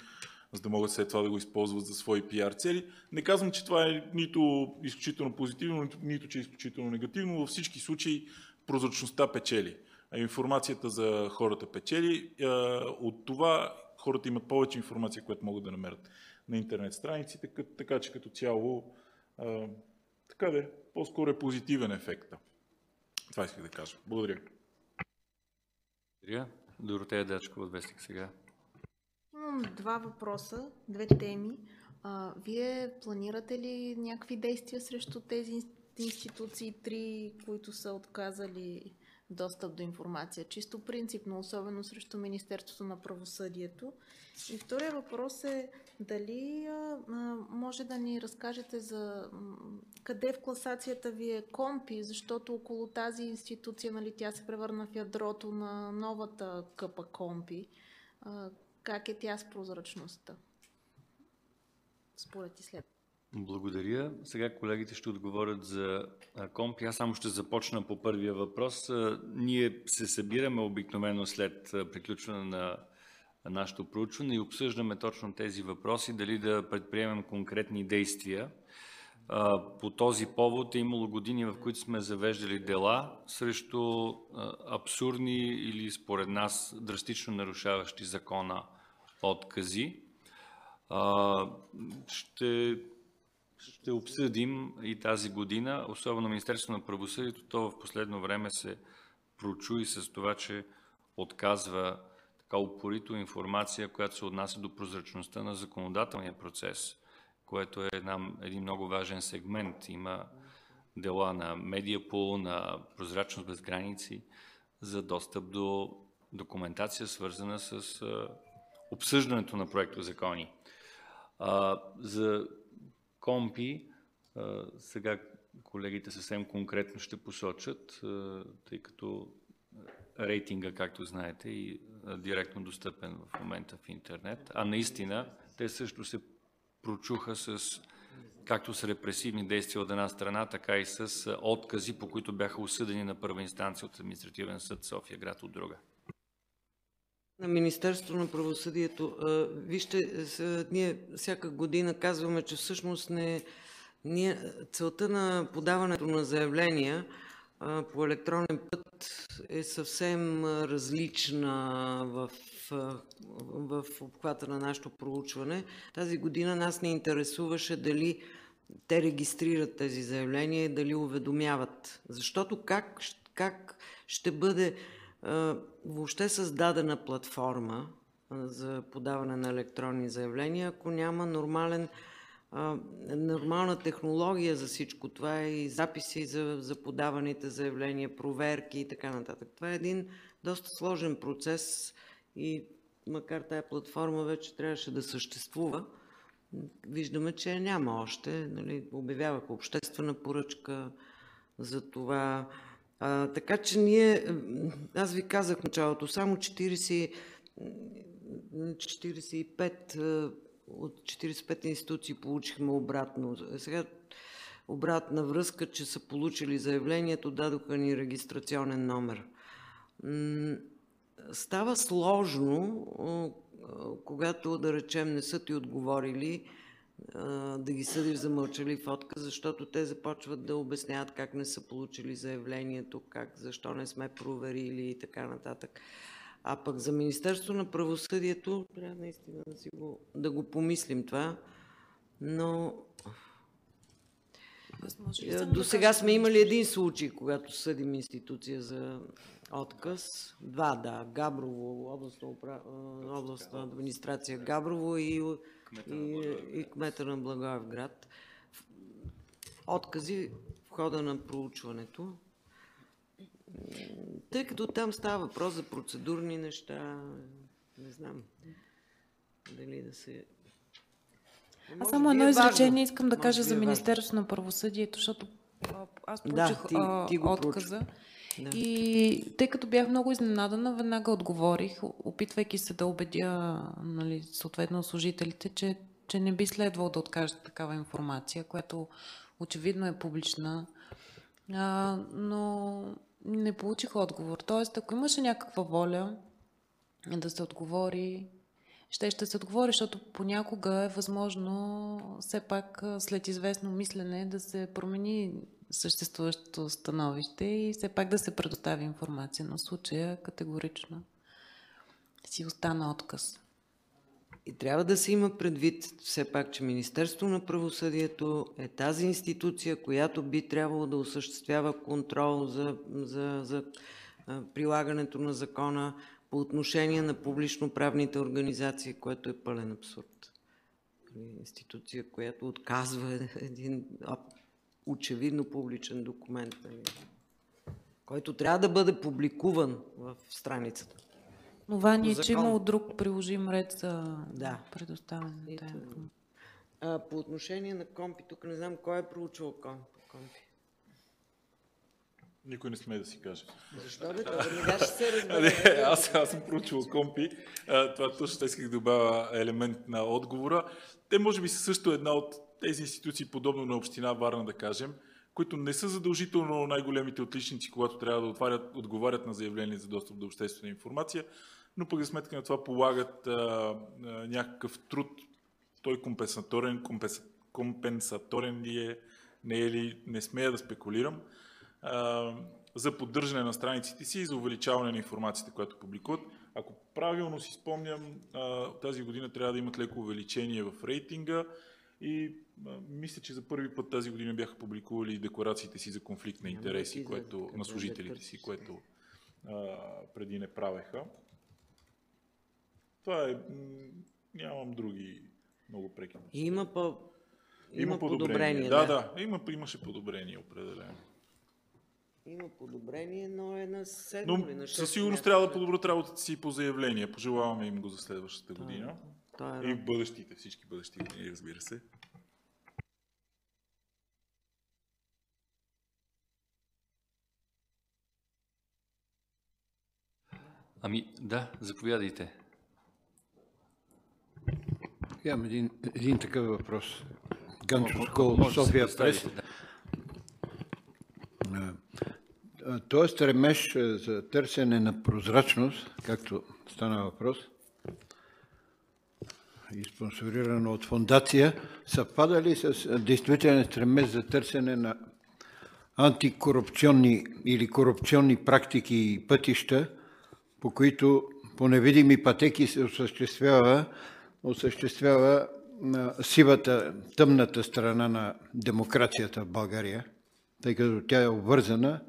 за да могат след това да го използват за свои пиар цели. Не казвам, че това е нито изключително позитивно, нито че е изключително негативно. Във всички случаи прозрачността печели информацията за хората печели. От това хората имат повече информация, която могат да намерят на интернет страниците, така че като цяло така да по-скоро е позитивен ефект. Това исках да кажа. Благодаря. Благодаря. Доротея Дачкова от Вестник сега. Имам два въпроса, две теми. А, вие планирате ли някакви действия срещу тези ин- институции, три, които са отказали достъп до информация? Чисто принципно, особено срещу Министерството на правосъдието. И втория въпрос е дали а, може да ни разкажете за къде в класацията ви е Компи, защото около тази институция, нали, тя се превърна в ядрото на новата къпа Компи. А, как е тя с прозрачността? Според изслед. Благодаря. Сега колегите ще отговорят за Компи. Аз само ще започна по първия въпрос. Ние се събираме обикновено след приключване на нашето проучване и обсъждаме точно тези въпроси, дали да предприемем конкретни действия. По този повод е имало години, в които сме завеждали дела срещу абсурдни или според нас драстично нарушаващи закона откази. Ще ще обсъдим и тази година, особено Министерството на правосъдието, то в последно време се прочуи с това, че отказва така упорито информация, която се отнася до прозрачността на законодателния процес, което е една, един много важен сегмент. Има дела на Медиапол, на Прозрачност без граници за достъп до документация, свързана с обсъждането на проекто закони. За Компи, сега колегите съвсем конкретно ще посочат, тъй като рейтинга, както знаете, и директно достъпен в момента в интернет, а наистина те също се прочуха с както с репресивни действия от една страна, така и с откази, по които бяха осъдени на първа инстанция от административен съд София град от друга. На Министерството на правосъдието. Вижте, ние всяка година казваме, че всъщност не, ние, целта на подаването на заявления по електронен път е съвсем различна в, в обхвата на нашето проучване. Тази година нас не интересуваше дали те регистрират тези заявления и дали уведомяват. Защото как, как ще бъде въобще създадена платформа за подаване на електронни заявления, ако няма нормален, нормална технология за всичко това и записи за, за подаваните заявления, проверки и така нататък. Това е един доста сложен процес и макар тая платформа вече трябваше да съществува, виждаме, че я няма още. Нали, обявяваха обществена поръчка за това. А, така че ние, аз ви казах в началото, само 40, м, 45 а, от 45 институции получихме обратно. Сега обратна връзка, че са получили заявлението, дадоха ни регистрационен номер. Става сложно, когато, да речем, не са ти отговорили, да ги съдиш за мълчалив отказ, защото те започват да обясняват как не са получили заявлението, как, защо не сме проверили и така нататък. А пък за Министерство на правосъдието трябва наистина да, си го, да го помислим това, но е, До сега сме имали един случай, когато съдим институция за отказ. Два, да. Габрово, областна, областна администрация Габрово и, и, и кмета на Благоевград. Откази в хода на проучването. Тъй като там става въпрос за процедурни неща, не знам дали да се... Аз Може само едно е изречение искам да кажа за е. Министерството на правосъдието, защото аз Да, получих ти- а, ти го отказа. Да. И тъй като бях много изненадана, веднага отговорих, опитвайки се да убедя нали, съответно служителите, че, че не би следвало да откажете такава информация, която очевидно е публична. А, но не получих отговор. Тоест, ако имаше някаква воля да се отговори, ще, ще се отговори, защото понякога е възможно все пак след известно мислене да се промени съществуващото становище и все пак да се предостави информация. Но случая категорично си остана отказ. И трябва да се има предвид все пак, че Министерство на правосъдието е тази институция, която би трябвало да осъществява контрол за, за, за прилагането на закона по отношение на публично-правните организации, което е пълен абсурд. Нали, Институция, която отказва един очевидно публичен документ, нали, който трябва да бъде публикуван в страницата. Основание, По че закон. има от друг приложим ред за Да. предоставяне на по отношение на компи, тук не знам кой е проучвал комп, компи. Никой не сме да си каже. Защо бе? Това ще се разбере. аз, аз съм проучвал компи. А, това точно исках да добавя елемент на отговора. Те може би са също една от тези институции, подобно на Община Варна, да кажем, които не са задължително най-големите отличници, когато трябва да отварят, отговарят на заявление за достъп до обществена информация, но пък за сметка на това полагат а, а, някакъв труд. Той компенсаторен, компенса, компенсаторен ли е, не е ли, не смея да спекулирам за поддържане на страниците си и за увеличаване на информацията, която публикуват. Ако правилно си спомням, тази година трябва да имат леко увеличение в рейтинга и мисля, че за първи път тази година бяха публикували декларациите си за конфликт на интереси, да което, да- на да служителите си, което преди не правеха. Това е... Нямам други много преки. Има, по... Има, подобрение. Да, да, има, имаше подобрение определено. Има подобрение, но е на седмо Но или на шесто със сигурност трябва да подобрят работата си по заявление. Пожелаваме им го за следващата е- година. това е И в бъдещите, всички бъдещи години, разбира се. Ами, да, заповядайте. Имам един, един такъв въпрос. Ганчо Ако Скол, може да се София Прес. да. Той стремеж а, за търсене на прозрачност, както стана въпрос, и спонсорирано от фундация, съвпада ли с действителен стремеж за търсене на антикорупционни или корупционни практики и пътища, по които по невидими пътеки се осъществява, осъществява сивата, тъмната страна на демокрацията в България, тъй като тя е обвързана,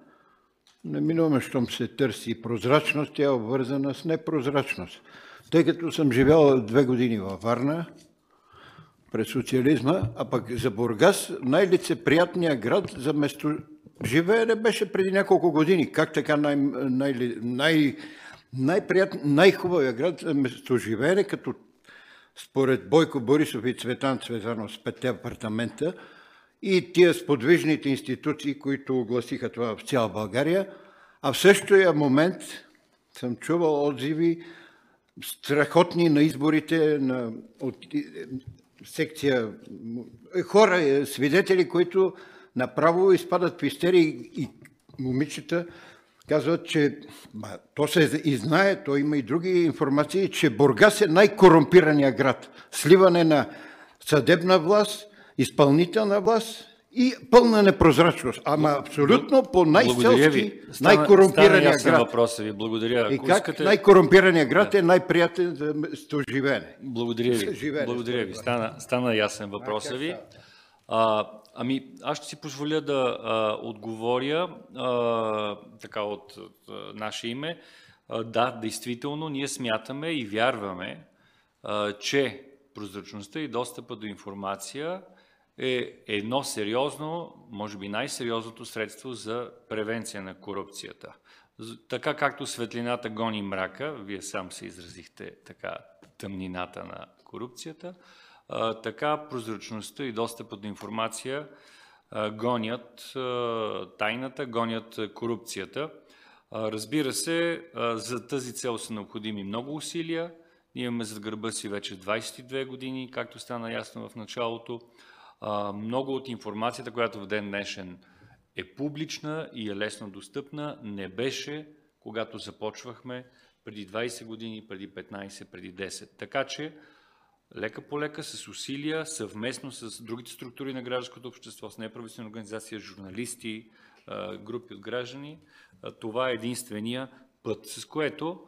неминуемо, щом се търси прозрачност, тя е обвързана с непрозрачност. Тъй като съм живял две години във Варна, през социализма, а пък за Бургас най-лицеприятният град за место живеене беше преди няколко години. Как така най- най- най- най-прият- най-хубавият град за местоживеене, като според Бойко Борисов и Цветан Цветанов с петте апартамента и тия сподвижните институции, които огласиха това в цяла България, а в същия момент съм чувал отзиви страхотни на изборите на, от е, секция хора, е, свидетели, които направо изпадат в истерии и момичета казват, че ма, то се и знае, то има и други информации, че Бургас е най-корумпирания град. Сливане на съдебна власт, изпълнителна власт и пълна непрозрачност. Ама абсолютно по най-селски, най-корумпирания град. въпроса ви. Благодаря. И как искате... най-корумпирания град е най-приятен за местоживеене. Благодаря ви. Живеене, Благодаря ви. Стана, стана ясен въпроса ви. А, ами, аз ще си позволя да а, отговоря а, така от а, наше име. А, да, действително, ние смятаме и вярваме, а, че прозрачността и достъпа до информация е едно сериозно, може би най-сериозното средство за превенция на корупцията. Така както светлината гони мрака, вие сам се изразихте така тъмнината на корупцията, така прозрачността и достъпът до информация гонят тайната, гонят корупцията. Разбира се, за тази цел са необходими много усилия. Ние имаме зад гърба си вече 22 години, както стана ясно в началото. Много от информацията, която в ден днешен е публична и е лесно достъпна, не беше, когато започвахме преди 20 години, преди 15, преди 10. Така че, лека по лека, с усилия, съвместно с другите структури на гражданското общество, с неправителствени организации, журналисти, групи от граждани, това е единствения път, с което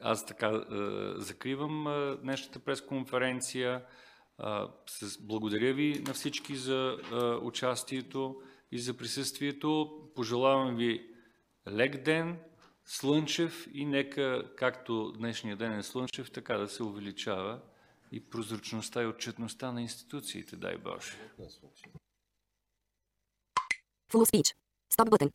аз така закривам днешната пресконференция. Благодаря ви на всички за участието и за присъствието. Пожелавам ви лек ден, слънчев и нека, както днешния ден е слънчев, така да се увеличава и прозрачността и отчетността на институциите, дай Боже. Full speech. Stop button.